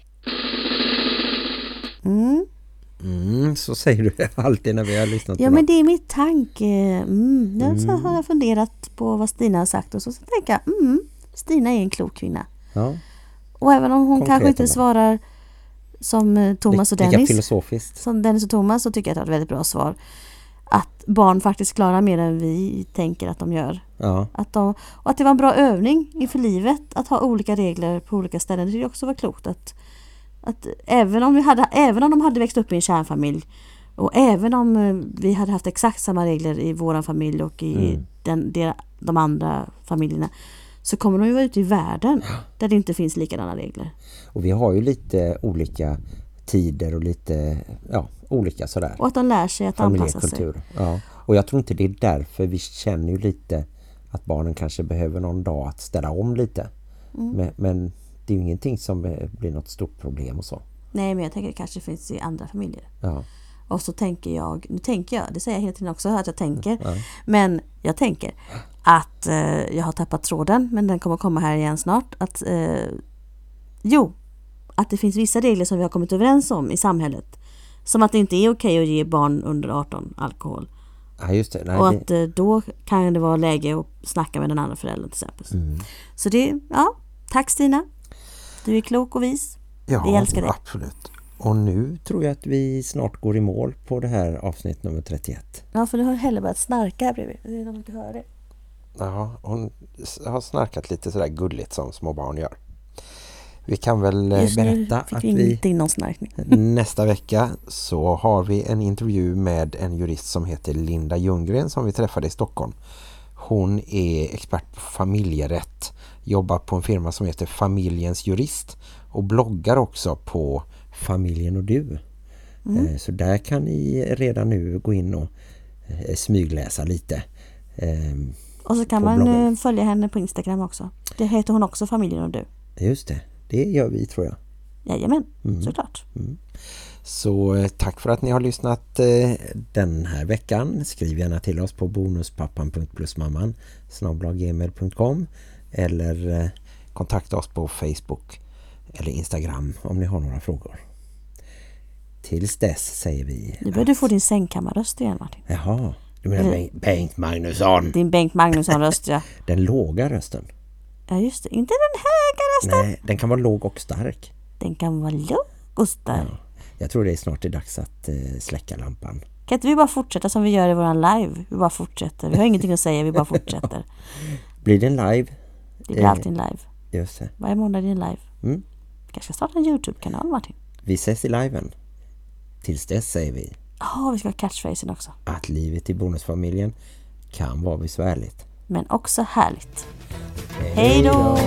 Mm. Mm, så säger du <laughs> alltid när vi har lyssnat på Ja men det är mitt tanke. Mm. Jag så har jag funderat på vad Stina har sagt och så, så tänker jag mm, Stina är en klok kvinna. Ja, Och även om hon Konkret kanske inte svarar som eh, Thomas och lika Dennis. filosofiskt. Som Dennis och Thomas så tycker jag att det var ett väldigt bra svar. Att barn faktiskt klarar mer än vi tänker att de gör. Ja, Att de, och att det var en bra övning inför livet att ha olika regler på olika ställen. Det tycker jag också var klokt. Att, att även, om vi hade, även om de hade växt upp i en kärnfamilj och även om eh, vi hade haft exakt samma regler i våran familj och i Mm. den, de, de andra familjerna så kommer de ju vara ute i världen där det inte finns likadana regler. och vi har ju lite olika tider och lite ja, olika sådär. Och att de lär sig att anpassa sig. Ja. Och jag tror inte det är därför vi känner ju lite att barnen kanske behöver någon dag att ställa om lite. Mm. Men, men det är ju ingenting som blir något stort problem och så. Nej men jag tänker det kanske finns i andra familjer. Ja. Och så tänker jag, nu tänker jag, det säger jag hela tiden också att jag tänker. Men jag tänker att eh, jag har tappat tråden men den kommer komma här igen snart. Att, eh, jo, att det finns vissa regler som vi har kommit överens om i samhället. Som att det inte är okej att ge barn under 18 alkohol. ja, just det. Nej, och det att eh, då kan det vara läge att snacka med den andra föräldern till exempel. Mm. Så det, ja, tack Stina. Du är klok och vis. ja, vi älskar dig. absolut. Och nu tror jag att vi snart går i mål på det här avsnitt nummer 31. Ja, för nu har Helle börjat snarka här bredvid. Det är de inte hör det. Ja, hon har snarkat lite sådär gulligt som små barn gör. Vi kan väl eh, Just berätta att vi vi <laughs> nästa vecka så har vi en intervju med en jurist som heter Linda Ljunggren som vi träffade i Stockholm. Hon är expert på familjerätt, jobbar på en firma som heter Familjens jurist och bloggar också på Familjen och du. Eh, Så där kan ni redan nu gå in och eh, smygläsa lite. Ehm, Och så kan man bloggen. följa henne på Instagram också. Det heter hon också, Familjen och du. Just det, det gör vi tror jag. Jajamän, Mm. såklart. Så eh, tack för att ni har lyssnat eh, den här veckan. Skriv gärna till oss på bonuspappan.plusmamman snabblagmail.com eller eh, kontakta oss på Facebook eller Instagram om ni har några frågor. Tills dess säger vi... Nu börjar du få din sängkammarröst igen Martin. Jaha, du menar Mm. Bengt Magnusson. Din Bengt Magnusson-röst ja. <laughs> Den låga rösten. Ja just det, inte den höga rösten. Nej, den kan vara låg och stark. Den kan vara låg och stark. Jag tror det är snart är dags att eh, släcka lampan. Kan inte vi bara fortsätta som vi gör i våran live? Vi bara fortsätter. Vi har ingenting att säga, vi bara fortsätter. <laughs> Blir det en live? Det blir Eh, alltid en live. Just det. Varje måndag är det en live. Mm. Vi kanske ska starta en Youtube-kanal Martin. Vi ses i liven. Tills dess säger vi Ja, vi ska ha catchphrasen också. att livet i bonusfamiljen kan vara besvärligt. Men också härligt. Hej då!